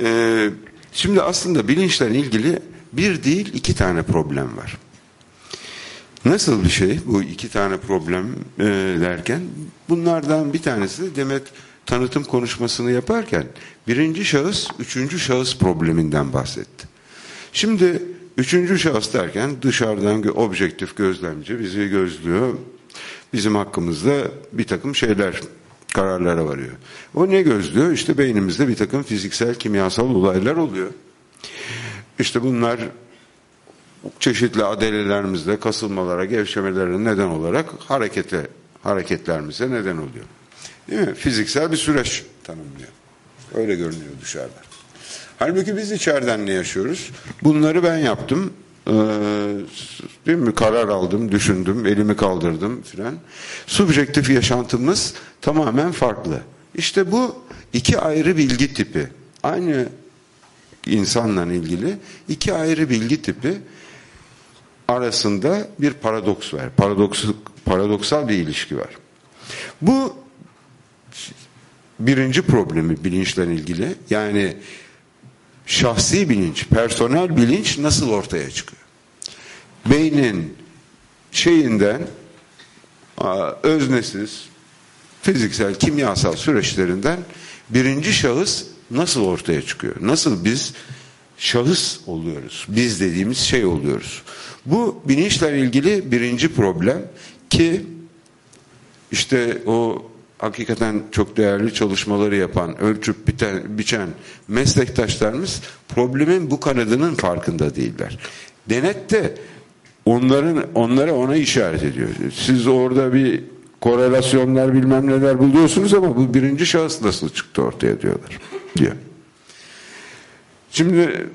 e, Şimdi aslında bilinçle ilgili bir değil iki tane problem var. Nasıl bir şey bu iki tane problem e, derken? Bunlardan bir tanesi Demet tanıtım konuşmasını yaparken birinci şahıs, üçüncü şahıs probleminden bahsetti. Şimdi üçüncü şahıs derken dışarıdan objektif gözlemci bizi gözlüyor. Bizim hakkımızda bir takım şeyler, kararlara varıyor. O ne gözlüyor? İşte beynimizde bir takım fiziksel, kimyasal olaylar oluyor. İşte bunlar çeşitli adelelerimizde kasılmalara, gevşemelere neden olarak harekete, hareketlerimize neden oluyor. Değil mi? Fiziksel bir süreç tanımlıyor. Öyle görünüyor dışarıdan. Halbuki biz içeriden ne yaşıyoruz? Bunları ben yaptım. Ee, değil mi? Karar aldım, düşündüm, elimi kaldırdım filan. Subjektif yaşantımız tamamen farklı. İşte bu iki ayrı bilgi tipi. Aynı insanla ilgili iki ayrı bilgi tipi arasında bir paradoks var. Paradoks, paradoksal bir ilişki var. Bu birinci problemi bilinçle ilgili. Yani şahsi bilinç, personel bilinç nasıl ortaya çıkıyor? Beynin şeyinden öznesiz, fiziksel, kimyasal süreçlerinden birinci şahıs nasıl ortaya çıkıyor? Nasıl biz şahıs oluyoruz? Biz dediğimiz şey oluyoruz. Bu bilinçle ilgili birinci problem ki işte o hakikaten çok değerli çalışmaları yapan, ölçüp biten, biçen meslektaşlarımız problemin bu kanadının farkında değiller. Denet de onların onlara ona işaret ediyor. Siz orada bir korelasyonlar bilmem neler buluyorsunuz ama bu birinci şahıs nasıl çıktı ortaya diyorlar. Diyor. Şimdi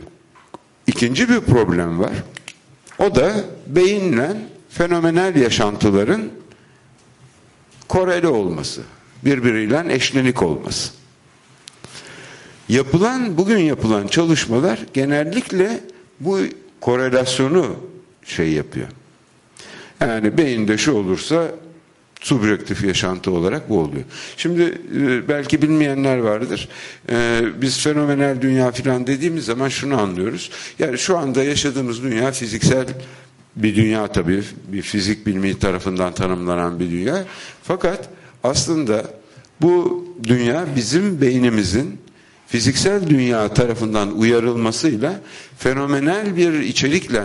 ikinci bir problem var. O da beyinle fenomenal yaşantıların koreli olması, birbiriyle eşlenik olması. Yapılan, bugün yapılan çalışmalar genellikle bu korelasyonu şey yapıyor. Yani beyinde şu olursa subjektif yaşantı olarak bu oluyor. Şimdi e, belki bilmeyenler vardır. E, Biz fenomenal dünya filan dediğimiz zaman şunu anlıyoruz. Yani şu anda yaşadığımız dünya fiziksel bir dünya tabii. Bir fizik bilimi tarafından tanımlanan bir dünya. Fakat aslında bu dünya bizim beynimizin fiziksel dünya tarafından uyarılmasıyla fenomenal bir içerikle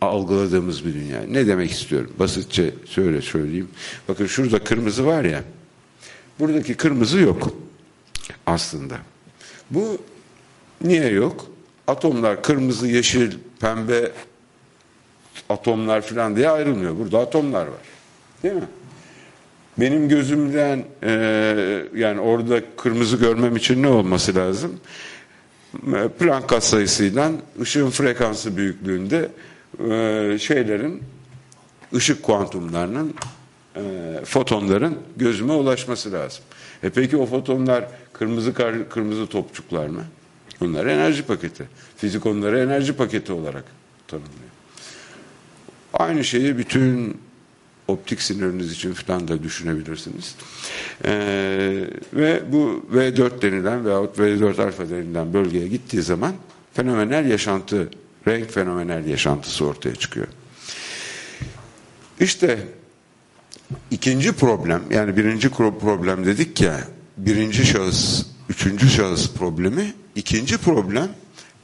algıladığımız bir dünya. Ne demek istiyorum? Basitçe şöyle söyleyeyim. Bakın şurada kırmızı var ya. Buradaki kırmızı yok aslında. Bu niye yok? Atomlar kırmızı, yeşil, pembe atomlar falan diye ayrılmıyor. Burada atomlar var. Değil mi? Benim gözümden e, yani orada kırmızı görmem için ne olması lazım? E, Planck katsayısıyla ışığın frekansı büyüklüğünde e, şeylerin ışık kuantumlarının e, fotonların gözüme ulaşması lazım. E peki o fotonlar kırmızı kar, kırmızı topçuklar mı? Bunlar enerji paketi. Fizik onları enerji paketi olarak tanımlıyor. Aynı şeyi bütün optik siniriniz için falan da düşünebilirsiniz. Ee, ve bu V4 denilen veyahut V4 alfa denilen bölgeye gittiği zaman fenomenal yaşantı, renk fenomenal yaşantısı ortaya çıkıyor. İşte ikinci problem yani birinci problem dedik ya birinci şahıs, üçüncü şahıs problemi. ikinci problem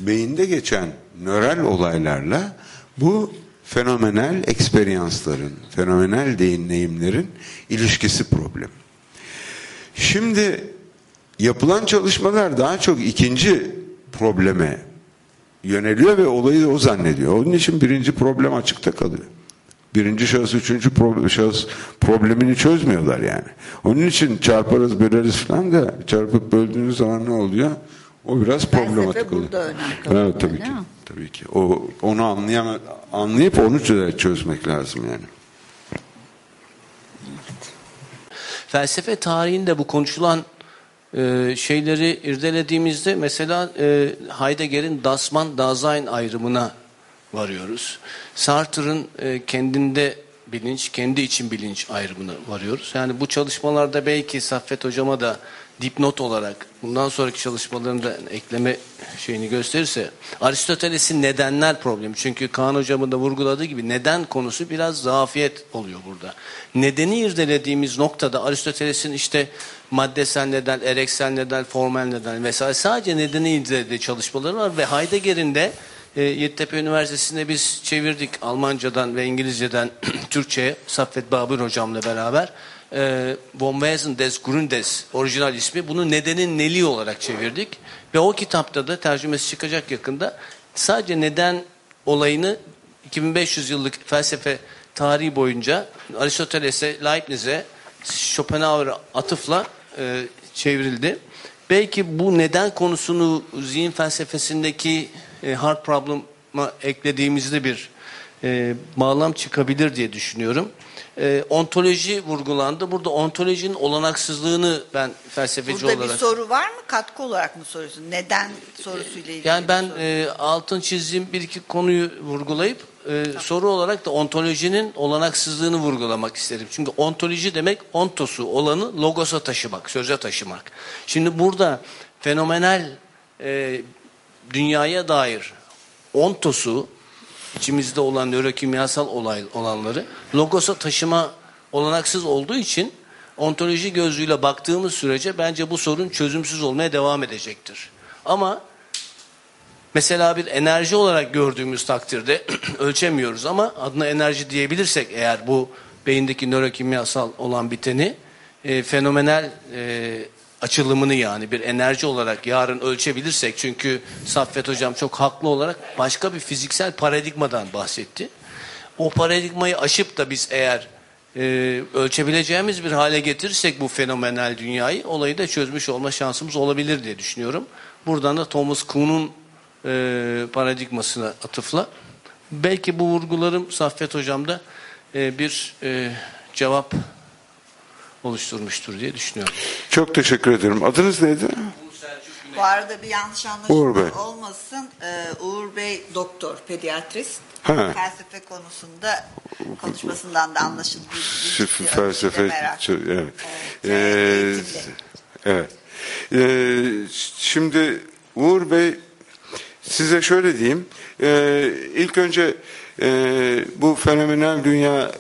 beyinde geçen nöral olaylarla bu fenomenal eksperyansların, fenomenal deneyimlerin ilişkisi problem. Şimdi yapılan çalışmalar daha çok ikinci probleme yöneliyor ve olayı o zannediyor. Onun için birinci problem açıkta kalıyor. Birinci şahıs, üçüncü pro- şahıs problemini çözmüyorlar yani. Onun için çarparız, böleriz falan da çarpıp böldüğünüz zaman ne oluyor? O biraz problematik oluyor. Evet tabii değil ki. Tabii ki. O onu anlayama, anlayıp onu çö- çözmek lazım yani. Felsefe tarihinde bu konuşulan e, şeyleri irdelediğimizde mesela e, Heidegger'in Das Mann Dasein ayrımına varıyoruz. Sartre'ın e, kendinde bilinç, kendi için bilinç ayrımına varıyoruz. Yani bu çalışmalarda belki Saffet hocama da dipnot olarak bundan sonraki çalışmalarında ekleme şeyini gösterirse Aristoteles'in nedenler problemi. Çünkü Kaan hocamın da vurguladığı gibi neden konusu biraz zafiyet oluyor burada. Nedeni irdelediğimiz noktada Aristoteles'in işte maddesel neden, ereksel neden, formel neden vesaire sadece nedeni irdelediği çalışmaları var ve Heidegger'in de e, Yeditepe Üniversitesi'nde biz çevirdik Almancadan ve İngilizceden Türkçe'ye Saffet Babur hocamla beraber. E, Von Wesen des Grundes orijinal ismi. Bunu nedenin neli olarak çevirdik. Ve o kitapta da tercümesi çıkacak yakında. Sadece neden olayını 2500 yıllık felsefe tarihi boyunca Aristoteles'e, Leibniz'e, Schopenhauer'a atıfla e, çevrildi. Belki bu neden konusunu zihin felsefesindeki e, hard problem'a eklediğimizde bir e, bağlam çıkabilir diye düşünüyorum. E, ontoloji vurgulandı. Burada ontolojinin olanaksızlığını ben felsefeci Burada olarak... bir soru var mı? Katkı olarak mı soruyorsun? Neden sorusuyla ilgili Yani ben e, altın çizdiğim bir iki konuyu vurgulayıp e, soru olarak da ontolojinin olanaksızlığını vurgulamak isterim. Çünkü ontoloji demek ontosu olanı logosa taşımak, söze taşımak. Şimdi burada fenomenal e, dünyaya dair ontosu içimizde olan nörokimyasal olay olanları logosa taşıma olanaksız olduğu için ontoloji gözüyle baktığımız sürece bence bu sorun çözümsüz olmaya devam edecektir. Ama mesela bir enerji olarak gördüğümüz takdirde ölçemiyoruz ama adına enerji diyebilirsek eğer bu beyindeki nörokimyasal olan biteni e, fenomenal e, açılımını yani bir enerji olarak yarın ölçebilirsek çünkü Saffet hocam çok haklı olarak başka bir fiziksel paradigmadan bahsetti. O paradigmayı aşıp da biz eğer e, ölçebileceğimiz bir hale getirirsek bu fenomenal dünyayı olayı da çözmüş olma şansımız olabilir diye düşünüyorum. Buradan da Thomas Kuhn'un e, paradigmasına atıfla. Belki bu vurgularım Saffet hocamda e, bir e, cevap oluşturmuştur diye düşünüyorum. Çok teşekkür ederim. Adınız neydi? Bu arada bir yanlış anlaşılma Uğur Bey. olmasın. Ee, Uğur Bey doktor, pediatrist. Ha. Felsefe konusunda konuşmasından da anlaşıldığı gibi ciddi felsefe merak. evet. Evet, Ee, evet. Ee, şimdi Uğur Bey size şöyle diyeyim. Ee, ilk önce e, bu fenomenal dünya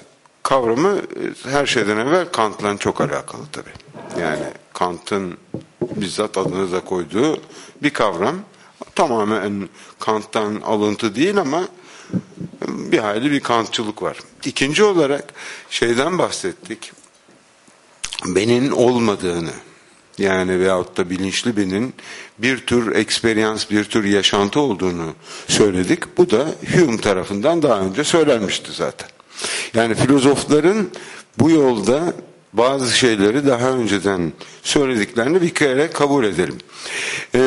kavramı e, her şeyden evvel Kant'la çok alakalı tabii. Yani Kant'ın bizzat adını da koyduğu bir kavram. Tamamen Kant'tan alıntı değil ama bir hayli bir Kantçılık var. İkinci olarak şeyden bahsettik. Benin olmadığını yani veyahut da bilinçli benin bir tür eksperyans, bir tür yaşantı olduğunu söyledik. Bu da Hume tarafından daha önce söylenmişti zaten. Yani filozofların bu yolda bazı şeyleri daha önceden söylediklerini bir kere kabul edelim. Ee,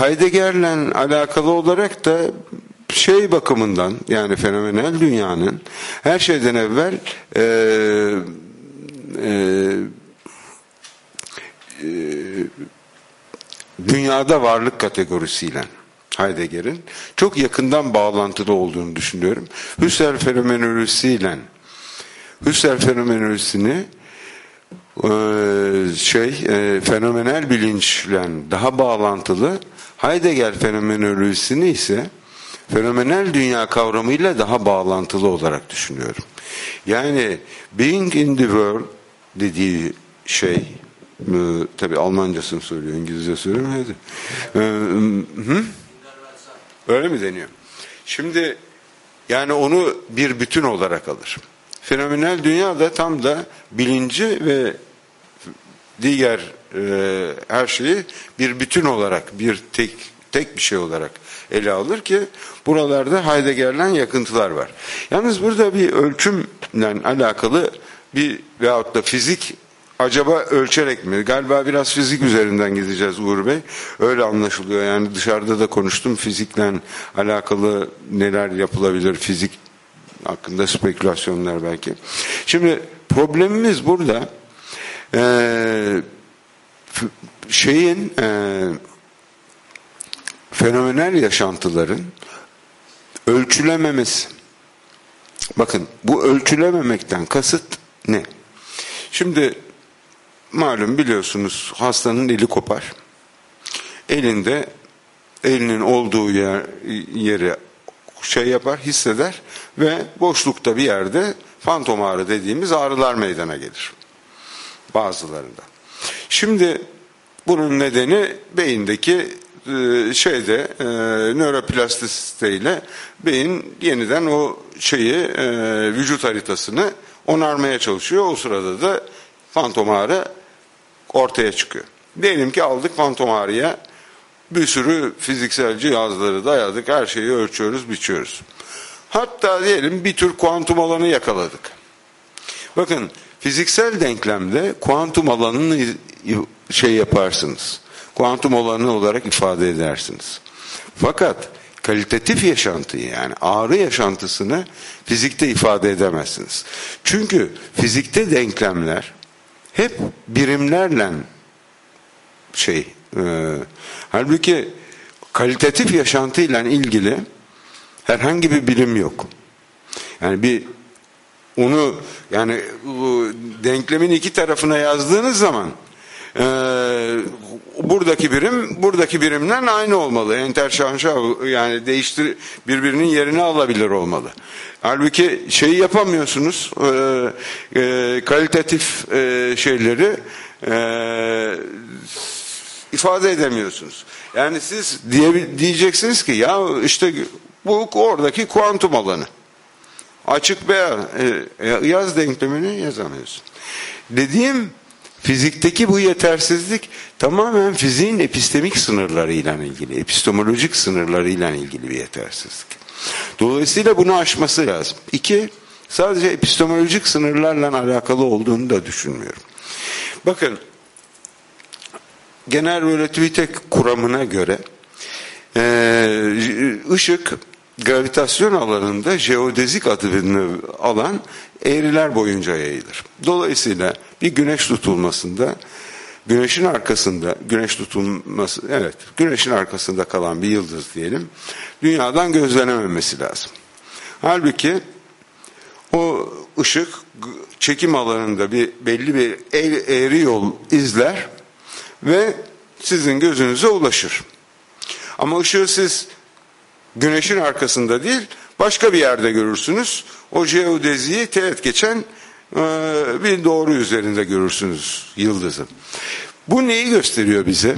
Heidegger'le alakalı olarak da şey bakımından yani fenomenal dünyanın her şeyden evvel e, e, e, dünyada varlık kategorisiyle Heidegger'in çok yakından bağlantılı olduğunu düşünüyorum. Husserl fenomenolojisiyle Husserl fenomenolojisini e, şey e, fenomenal bilinçle daha bağlantılı Heidegger fenomenolojisini ise fenomenel dünya kavramıyla daha bağlantılı olarak düşünüyorum. Yani being in the world dediği şey e, tabi Almancasını söylüyor, İngilizce söylemiyor. E, hı? Öyle mi deniyor? Şimdi yani onu bir bütün olarak alır. Fenomenal dünya da tam da bilinci ve diğer e, her şeyi bir bütün olarak, bir tek tek bir şey olarak ele alır ki buralarda Heidegger'den yakıntılar var. Yalnız burada bir ölçümle alakalı bir veyahut da fizik acaba ölçerek mi? Galiba biraz fizik üzerinden gideceğiz Uğur Bey. Öyle anlaşılıyor. Yani dışarıda da konuştum fizikle alakalı neler yapılabilir fizik hakkında spekülasyonlar belki. Şimdi problemimiz burada e, şeyin e, fenomenal yaşantıların ölçülememesi. Bakın bu ölçülememekten kasıt ne? Şimdi malum biliyorsunuz hastanın eli kopar. Elinde elinin olduğu yer, yeri şey yapar, hisseder ve boşlukta bir yerde fantom ağrı dediğimiz ağrılar meydana gelir. Bazılarında. Şimdi bunun nedeni beyindeki e, şeyde e, nöroplastisiteyle beyin yeniden o şeyi e, vücut haritasını onarmaya çalışıyor. O sırada da fantom ağrı ortaya çıkıyor. Diyelim ki aldık fantom ağrıya bir sürü fiziksel cihazları dayadık, her şeyi ölçüyoruz, biçiyoruz. Hatta diyelim bir tür kuantum alanı yakaladık. Bakın fiziksel denklemde kuantum alanını şey yaparsınız. Kuantum alanı olarak ifade edersiniz. Fakat kalitatif yaşantıyı yani ağrı yaşantısını fizikte ifade edemezsiniz. Çünkü fizikte denklemler hep birimlerle şey e, halbuki kalitatif yaşantıyla ilgili herhangi bir bilim yok. Yani bir onu yani bu denklemin iki tarafına yazdığınız zaman e, buradaki birim buradaki birimden aynı olmalı. Enterşanşav yani değiştir birbirinin yerini alabilir olmalı. Halbuki şeyi yapamıyorsunuz e, e, kalitatif e, şeyleri e, ifade edemiyorsunuz. Yani siz diye, diyeceksiniz ki ya işte bu oradaki kuantum alanı. Açık beyaz e, yaz denklemini yazamıyorsun. Dediğim fizikteki bu yetersizlik tamamen fiziğin epistemik sınırlarıyla ilgili, epistemolojik sınırlarıyla ilgili bir yetersizlik. Dolayısıyla bunu aşması lazım. İki, sadece epistemolojik sınırlarla alakalı olduğunu da düşünmüyorum. Bakın, genel relativite kuramına göre ışık gravitasyon alanında jeodezik adını alan eğriler boyunca yayılır. Dolayısıyla bir güneş tutulmasında güneşin arkasında güneş tutulması evet güneşin arkasında kalan bir yıldız diyelim dünyadan gözlenememesi lazım. Halbuki o ışık çekim alanında bir belli bir eğri yol izler ve sizin gözünüze ulaşır. Ama ışığı siz güneşin arkasında değil başka bir yerde görürsünüz. O jeodeziyi teğet geçen e, bir doğru üzerinde görürsünüz yıldızı. Bu neyi gösteriyor bize?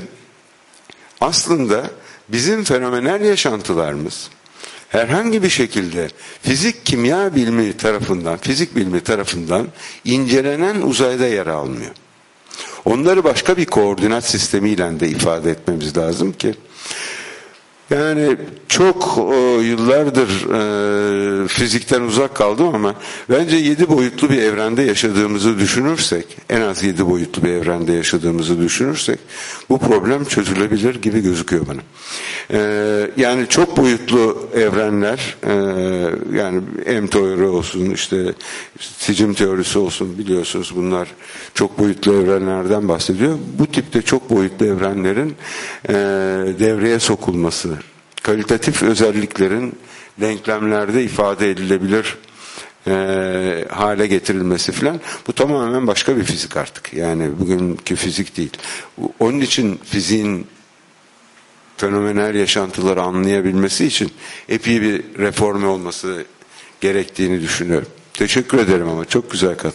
Aslında bizim fenomenal yaşantılarımız herhangi bir şekilde fizik kimya bilimi tarafından, fizik bilimi tarafından incelenen uzayda yer almıyor. Onları başka bir koordinat sistemiyle de ifade etmemiz lazım ki yani çok o, yıllardır e, fizikten uzak kaldım ama bence yedi boyutlu bir evrende yaşadığımızı düşünürsek, en az yedi boyutlu bir evrende yaşadığımızı düşünürsek bu problem çözülebilir gibi gözüküyor bana. E, yani çok boyutlu evrenler, e, yani M teori olsun, işte sicim teorisi olsun biliyorsunuz bunlar çok boyutlu evrenlerden bahsediyor. Bu tipte çok boyutlu evrenlerin e, devreye sokulması kalitatif özelliklerin denklemlerde ifade edilebilir e, hale getirilmesi filan bu tamamen başka bir fizik artık yani bugünkü fizik değil onun için fiziğin fenomenal yaşantıları anlayabilmesi için epey bir reforme olması gerektiğini düşünüyorum. Teşekkür ederim ama çok güzel kat.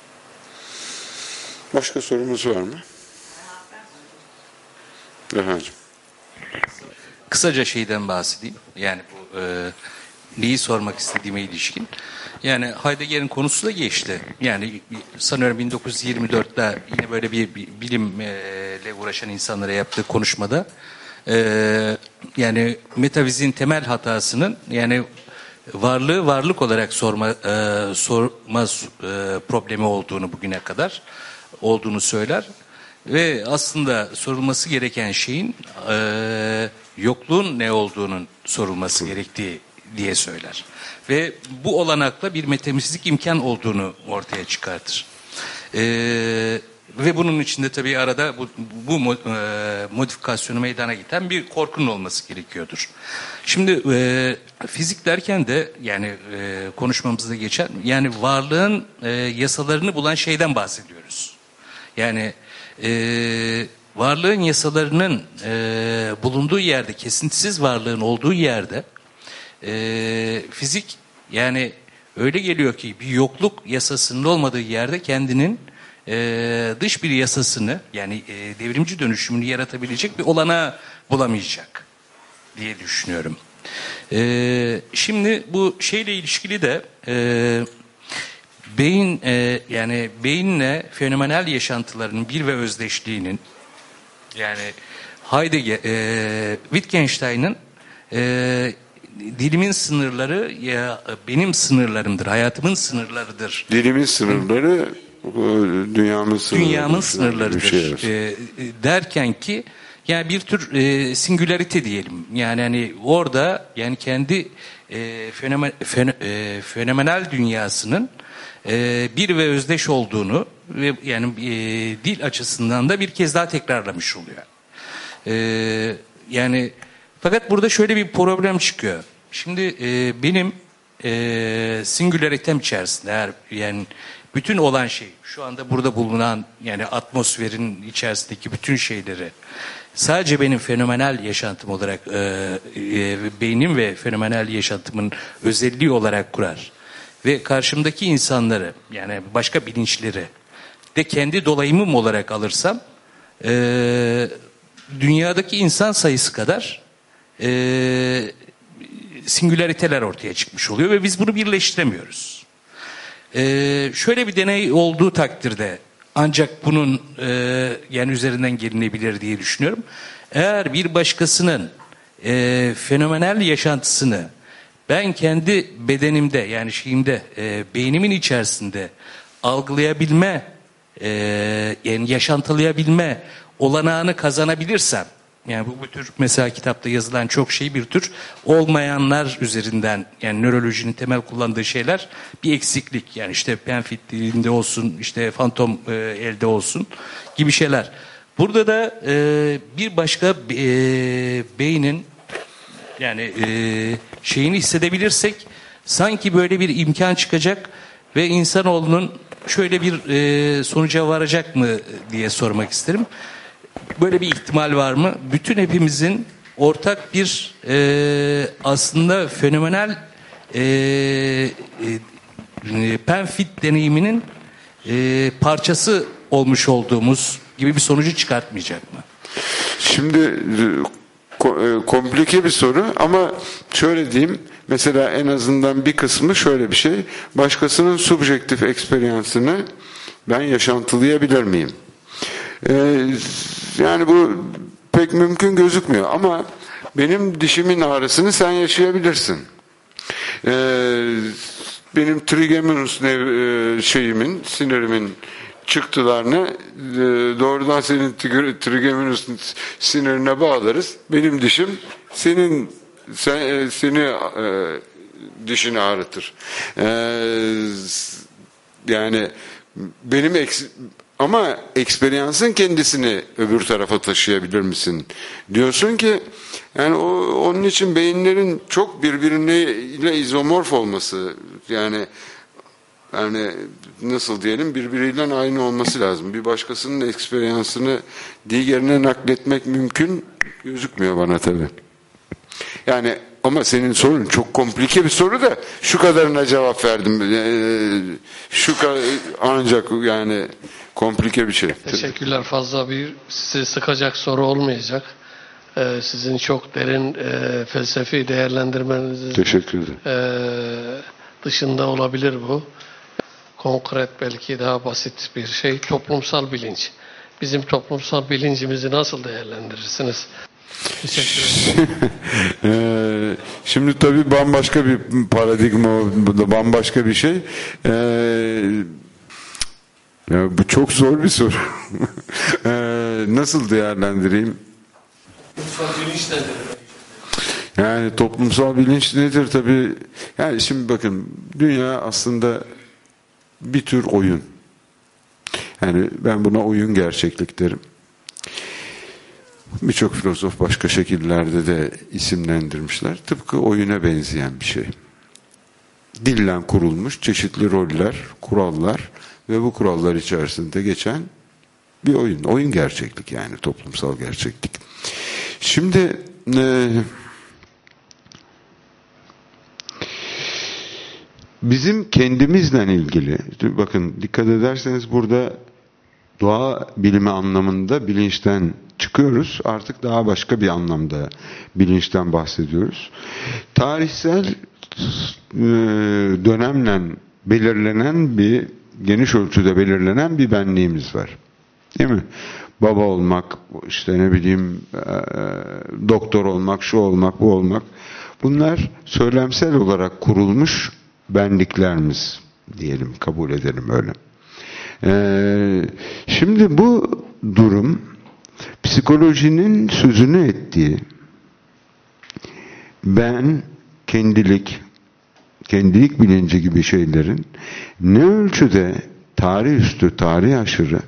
Başka sorumuz var mı? Efendim. Kısaca şeyden bahsedeyim. Yani bu e, neyi sormak istediğime ilişkin. Yani Heidegger'in konusu da geçti. Yani sanıyorum 1924'te yine böyle bir, bir bilimle uğraşan insanlara yaptığı konuşmada e, yani metafizin temel hatasının yani varlığı varlık olarak sorma e, sorma e, problemi olduğunu bugüne kadar olduğunu söyler ve aslında sorulması gereken şeyin e, yokluğun ne olduğunun sorulması gerektiği diye söyler. Ve bu olanakla bir metemizlik imkan olduğunu ortaya çıkartır. E, ve bunun içinde tabii arada bu, bu e, modifikasyonu meydana giden bir korkunun olması gerekiyordur. Şimdi e, fizik derken de yani e, konuşmamızda geçen yani varlığın e, yasalarını bulan şeyden bahsediyoruz. Yani e, varlığın yasalarının e, bulunduğu yerde, kesintisiz varlığın olduğu yerde e, fizik yani öyle geliyor ki bir yokluk yasasının olmadığı yerde kendinin e, dış bir yasasını yani e, devrimci dönüşümünü yaratabilecek bir olana bulamayacak diye düşünüyorum. E, şimdi bu şeyle ilişkili de e, beyin e, yani beyinle fenomenal yaşantılarının bir ve özdeşliğinin yani Heidegger, e, Wittgenstein'ın e, dilimin sınırları ya benim sınırlarımdır, hayatımın sınırlarıdır. Dilimin sınırları dünyamın sınırları. Dünyamın sınırlarıdır. Şey e, derken ki yani bir tür e, singülarite diyelim. Yani hani orada yani kendi e, fenomen, fen, e, fenomenal dünyasının e, bir ve özdeş olduğunu ve yani e, dil açısından da bir kez daha tekrarlamış oluyor. E, yani fakat burada şöyle bir problem çıkıyor. Şimdi e, benim e, singülaritem içerisinde eğer yani bütün olan şey şu anda burada bulunan yani atmosferin içerisindeki bütün şeyleri sadece benim fenomenal yaşantım olarak e, e, beynim ve fenomenal yaşantımın özelliği olarak kurar ve karşımdaki insanları yani başka bilinçleri de kendi dolayımım olarak alırsam e, dünyadaki insan sayısı kadar e, singülariteler ortaya çıkmış oluyor ve biz bunu birleştiremiyoruz. E, şöyle bir deney olduğu takdirde ancak bunun e, yani üzerinden gelinebilir diye düşünüyorum. Eğer bir başkasının e, fenomenal yaşantısını ben kendi bedenimde yani şeyimde e, beynimin içerisinde algılayabilme e, yani yaşantılayabilme olanağını kazanabilirsem yani bu, bu tür mesela kitapta yazılan çok şey bir tür olmayanlar üzerinden yani nörolojinin temel kullandığı şeyler bir eksiklik. Yani işte penfit dilinde olsun işte fantom e, elde olsun gibi şeyler. Burada da e, bir başka e, beynin yani e, şeyini hissedebilirsek sanki böyle bir imkan çıkacak ve insanoğlunun şöyle bir e, sonuca varacak mı diye sormak isterim. Böyle bir ihtimal var mı? Bütün hepimizin ortak bir e, aslında fenomenal e, e, penfit deneyiminin e, parçası olmuş olduğumuz gibi bir sonucu çıkartmayacak mı? Şimdi e, komplike bir soru ama şöyle diyeyim mesela en azından bir kısmı şöyle bir şey başkasının subjektif eksperyansını ben yaşantılayabilir miyim? Ee, yani bu pek mümkün gözükmüyor ama benim dişimin ağrısını sen yaşayabilirsin. Ee, benim trigeminus e, şeyimin, sinirimin çıktılarını e, doğrudan senin trigeminus sinirine bağlarız. Benim dişim senin sen, e, seni e, dişini ağrıtır. E, yani benim eks, ama eksperyansın kendisini öbür tarafa taşıyabilir misin? Diyorsun ki yani o, onun için beyinlerin çok birbirine izomorf olması yani yani nasıl diyelim birbiriyle aynı olması lazım. Bir başkasının eksperyansını diğerine nakletmek mümkün gözükmüyor bana tabii. Yani ama senin sorun çok komplike bir soru da şu kadarına cevap verdim. Ee, şu ka- ancak yani komplike bir şey. Teşekkürler. Fazla bir sizi sıkacak soru olmayacak. Ee, sizin çok derin e, felsefi değerlendirmenizin Teşekkür ederim. e, dışında olabilir bu. Konkret belki daha basit bir şey. Toplumsal bilinç. Bizim toplumsal bilincimizi nasıl değerlendirirsiniz? Ee, şimdi tabii bambaşka bir paradigma, bu da bambaşka bir şey. Ee, ya bu çok zor bir soru. Ee, nasıl değerlendireyim? Yani toplumsal bilinç nedir tabii? Yani şimdi bakın dünya aslında bir tür oyun. Yani ben buna oyun gerçeklik derim. Birçok filozof başka şekillerde de isimlendirmişler. Tıpkı oyuna benzeyen bir şey. Dille kurulmuş çeşitli roller, kurallar ve bu kurallar içerisinde geçen bir oyun. Oyun gerçeklik yani toplumsal gerçeklik. Şimdi e, bizim kendimizle ilgili bakın dikkat ederseniz burada doğa bilimi anlamında bilinçten çıkıyoruz. Artık daha başka bir anlamda bilinçten bahsediyoruz. Tarihsel e, dönemle belirlenen bir geniş ölçüde belirlenen bir benliğimiz var. Değil mi? Baba olmak, işte ne bileyim e, doktor olmak, şu olmak, bu olmak. Bunlar söylemsel olarak kurulmuş benliklerimiz diyelim, kabul edelim öyle. Ee, şimdi bu durum psikolojinin sözünü ettiği ben, kendilik, kendilik bilinci gibi şeylerin ne ölçüde tarih üstü, tarih aşırı,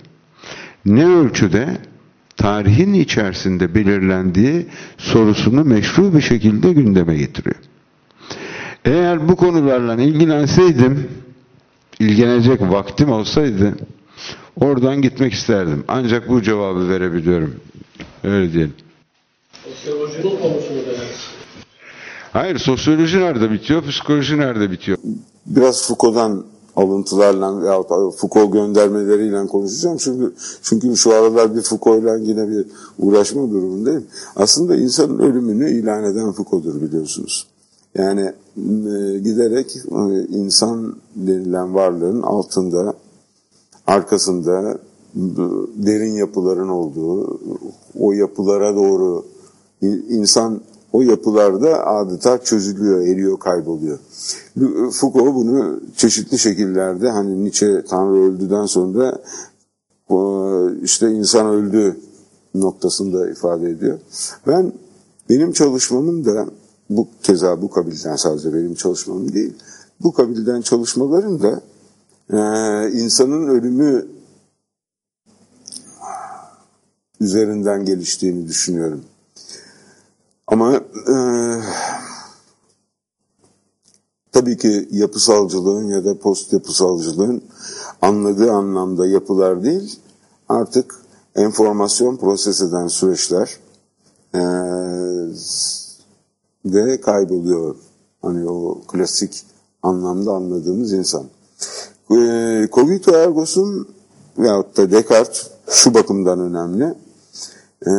ne ölçüde tarihin içerisinde belirlendiği sorusunu meşru bir şekilde gündeme getiriyor. Eğer bu konularla ilgilenseydim, ilgilenecek vaktim olsaydı oradan gitmek isterdim. Ancak bu cevabı verebiliyorum. Öyle diyelim. Sosyolojinin konusunu deneriz. Hayır, sosyoloji nerede bitiyor, psikoloji nerede bitiyor? biraz Foucault'dan alıntılarla veyahut Foucault göndermeleriyle konuşacağım. Çünkü çünkü şu aralar bir Foucault'la yine bir uğraşma durumundayım. Aslında insanın ölümünü ilan eden Foucault'dur biliyorsunuz. Yani e, giderek e, insan denilen varlığın altında, arkasında derin yapıların olduğu, o yapılara doğru in- insan o yapılarda adeta çözülüyor, eriyor, kayboluyor. Foucault bunu çeşitli şekillerde hani Nietzsche Tanrı öldüden sonra işte insan öldü noktasında ifade ediyor. Ben benim çalışmamın da bu keza bu kabilden sadece benim çalışmam değil, bu kabilden çalışmaların da e, insanın ölümü üzerinden geliştiğini düşünüyorum. Ama e, tabii ki yapısalcılığın ya da post yapısalcılığın anladığı anlamda yapılar değil, artık enformasyon proses eden süreçler e, ve kayboluyor. Hani o klasik anlamda anladığımız insan. E, Cogito ergo'sun veyahut da Descartes şu bakımdan önemli. E,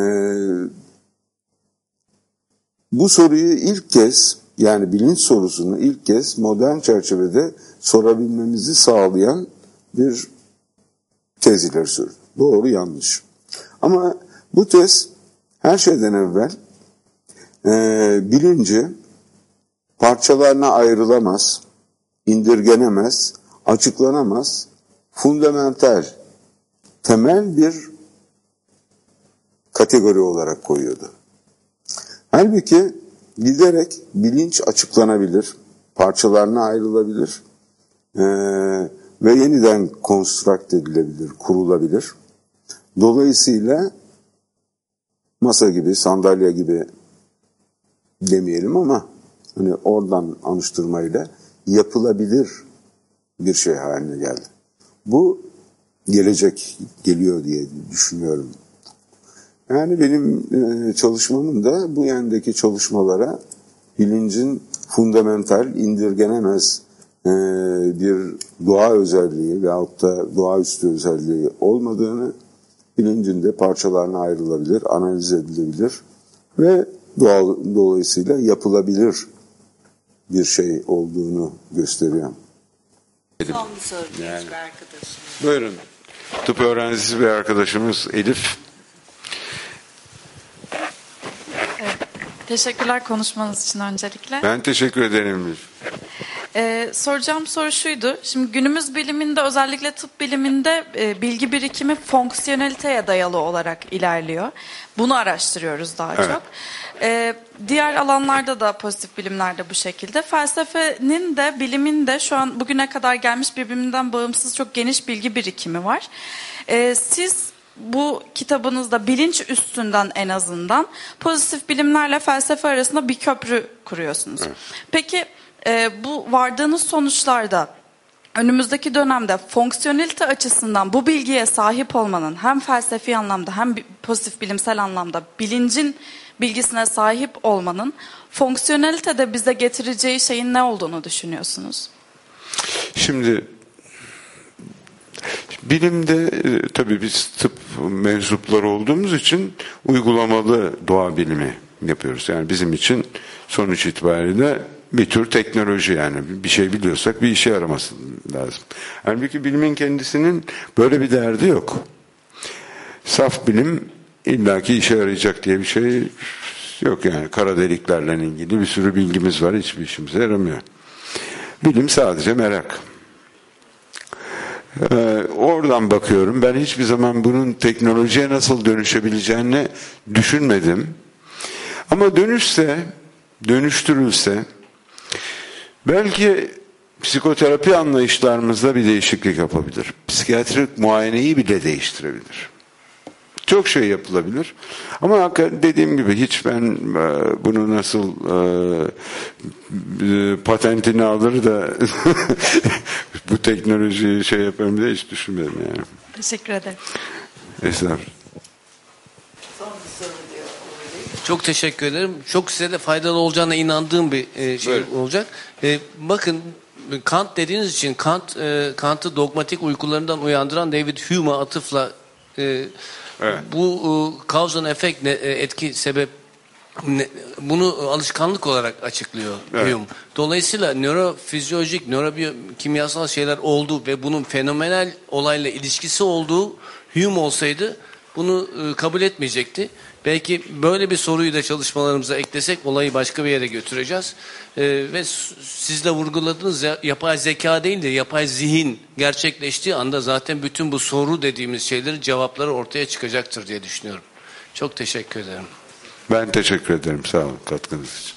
bu soruyu ilk kez yani bilinç sorusunu ilk kez modern çerçevede sorabilmemizi sağlayan bir tez ileri sürdü. Doğru yanlış. Ama bu tez her şeyden evvel e, bilinci parçalarına ayrılamaz, indirgenemez, açıklanamaz, fundamental, temel bir kategori olarak koyuyordu. Halbuki giderek bilinç açıklanabilir, parçalarına ayrılabilir e, ve yeniden konstrakt edilebilir, kurulabilir. Dolayısıyla masa gibi, sandalye gibi demeyelim ama hani oradan anıştırmayla yapılabilir bir şey haline geldi. Bu gelecek geliyor diye düşünüyorum. Yani benim e, çalışmamın da bu yöndeki çalışmalara bilincin fundamental, indirgenemez e, bir doğa özelliği veyahut da doğaüstü özelliği olmadığını, bilincin de parçalarına ayrılabilir, analiz edilebilir ve doğal, dolayısıyla yapılabilir bir şey olduğunu gösteriyor. Son bir soru genç bir arkadaşım. Buyurun. Tıp öğrencisi bir arkadaşımız Elif. Teşekkürler konuşmanız için öncelikle. Ben teşekkür ederim. Ee, soracağım soru şuydu. Şimdi günümüz biliminde özellikle tıp biliminde e, bilgi birikimi fonksiyoneliteye dayalı olarak ilerliyor. Bunu araştırıyoruz daha Evet. çok. Ee, diğer alanlarda da pozitif bilimlerde bu şekilde. Felsefenin de bilimin de şu an bugüne kadar gelmiş birbirinden bağımsız çok geniş bilgi birikimi var. Ee, siz bu kitabınızda bilinç üstünden en azından pozitif bilimlerle felsefe arasında bir köprü kuruyorsunuz. Peki e, bu vardığınız sonuçlarda önümüzdeki dönemde fonksiyonelite açısından bu bilgiye sahip olmanın hem felsefi anlamda hem pozitif bilimsel anlamda bilincin bilgisine sahip olmanın fonksiyonelitede bize getireceği şeyin ne olduğunu düşünüyorsunuz? Şimdi bilimde e, tabii biz tıp mensupları olduğumuz için uygulamalı doğa bilimi yapıyoruz. Yani bizim için sonuç itibariyle bir tür teknoloji yani bir şey biliyorsak bir işe yaraması lazım. Halbuki bilimin kendisinin böyle bir derdi yok. Saf bilim illaki işe yarayacak diye bir şey yok yani kara deliklerle ilgili bir sürü bilgimiz var hiçbir işimize yaramıyor. Bilim sadece merak. Ee, oradan bakıyorum. Ben hiçbir zaman bunun teknolojiye nasıl dönüşebileceğini düşünmedim. Ama dönüşse, dönüştürülse belki psikoterapi anlayışlarımızda bir değişiklik yapabilir. Psikiyatrik muayeneyi bile değiştirebilir. Çok şey yapılabilir. Ama dediğim gibi hiç ben e, bunu nasıl e, e, patentini alır da bu teknolojiyi şey yaparım diye hiç düşünmedim yani. Teşekkür ederim. Estağfurullah. Çok teşekkür ederim. Çok size de faydalı olacağına inandığım bir e, şey Buyurun. olacak. E, bakın Kant dediğiniz için Kant e, Kant'ı dogmatik uykularından uyandıran David Hume'a atıfla e, Evet. bu e, cause and effect ne- e, etki sebep ne- bunu alışkanlık olarak açıklıyor Evet. Hume. Dolayısıyla nörofizyolojik, nörobiyokimyasal şeyler olduğu ve bunun fenomenal olayla ilişkisi olduğu Hume olsaydı bunu e, kabul etmeyecekti. Belki böyle bir soruyu da çalışmalarımıza eklesek olayı başka bir yere götüreceğiz. E, ve siz de vurguladınız ya, yapay zeka değil de yapay zihin gerçekleştiği anda zaten bütün bu soru dediğimiz şeylerin cevapları ortaya çıkacaktır diye düşünüyorum. Çok teşekkür ederim. Ben teşekkür ederim. Sağ olun katkınız için.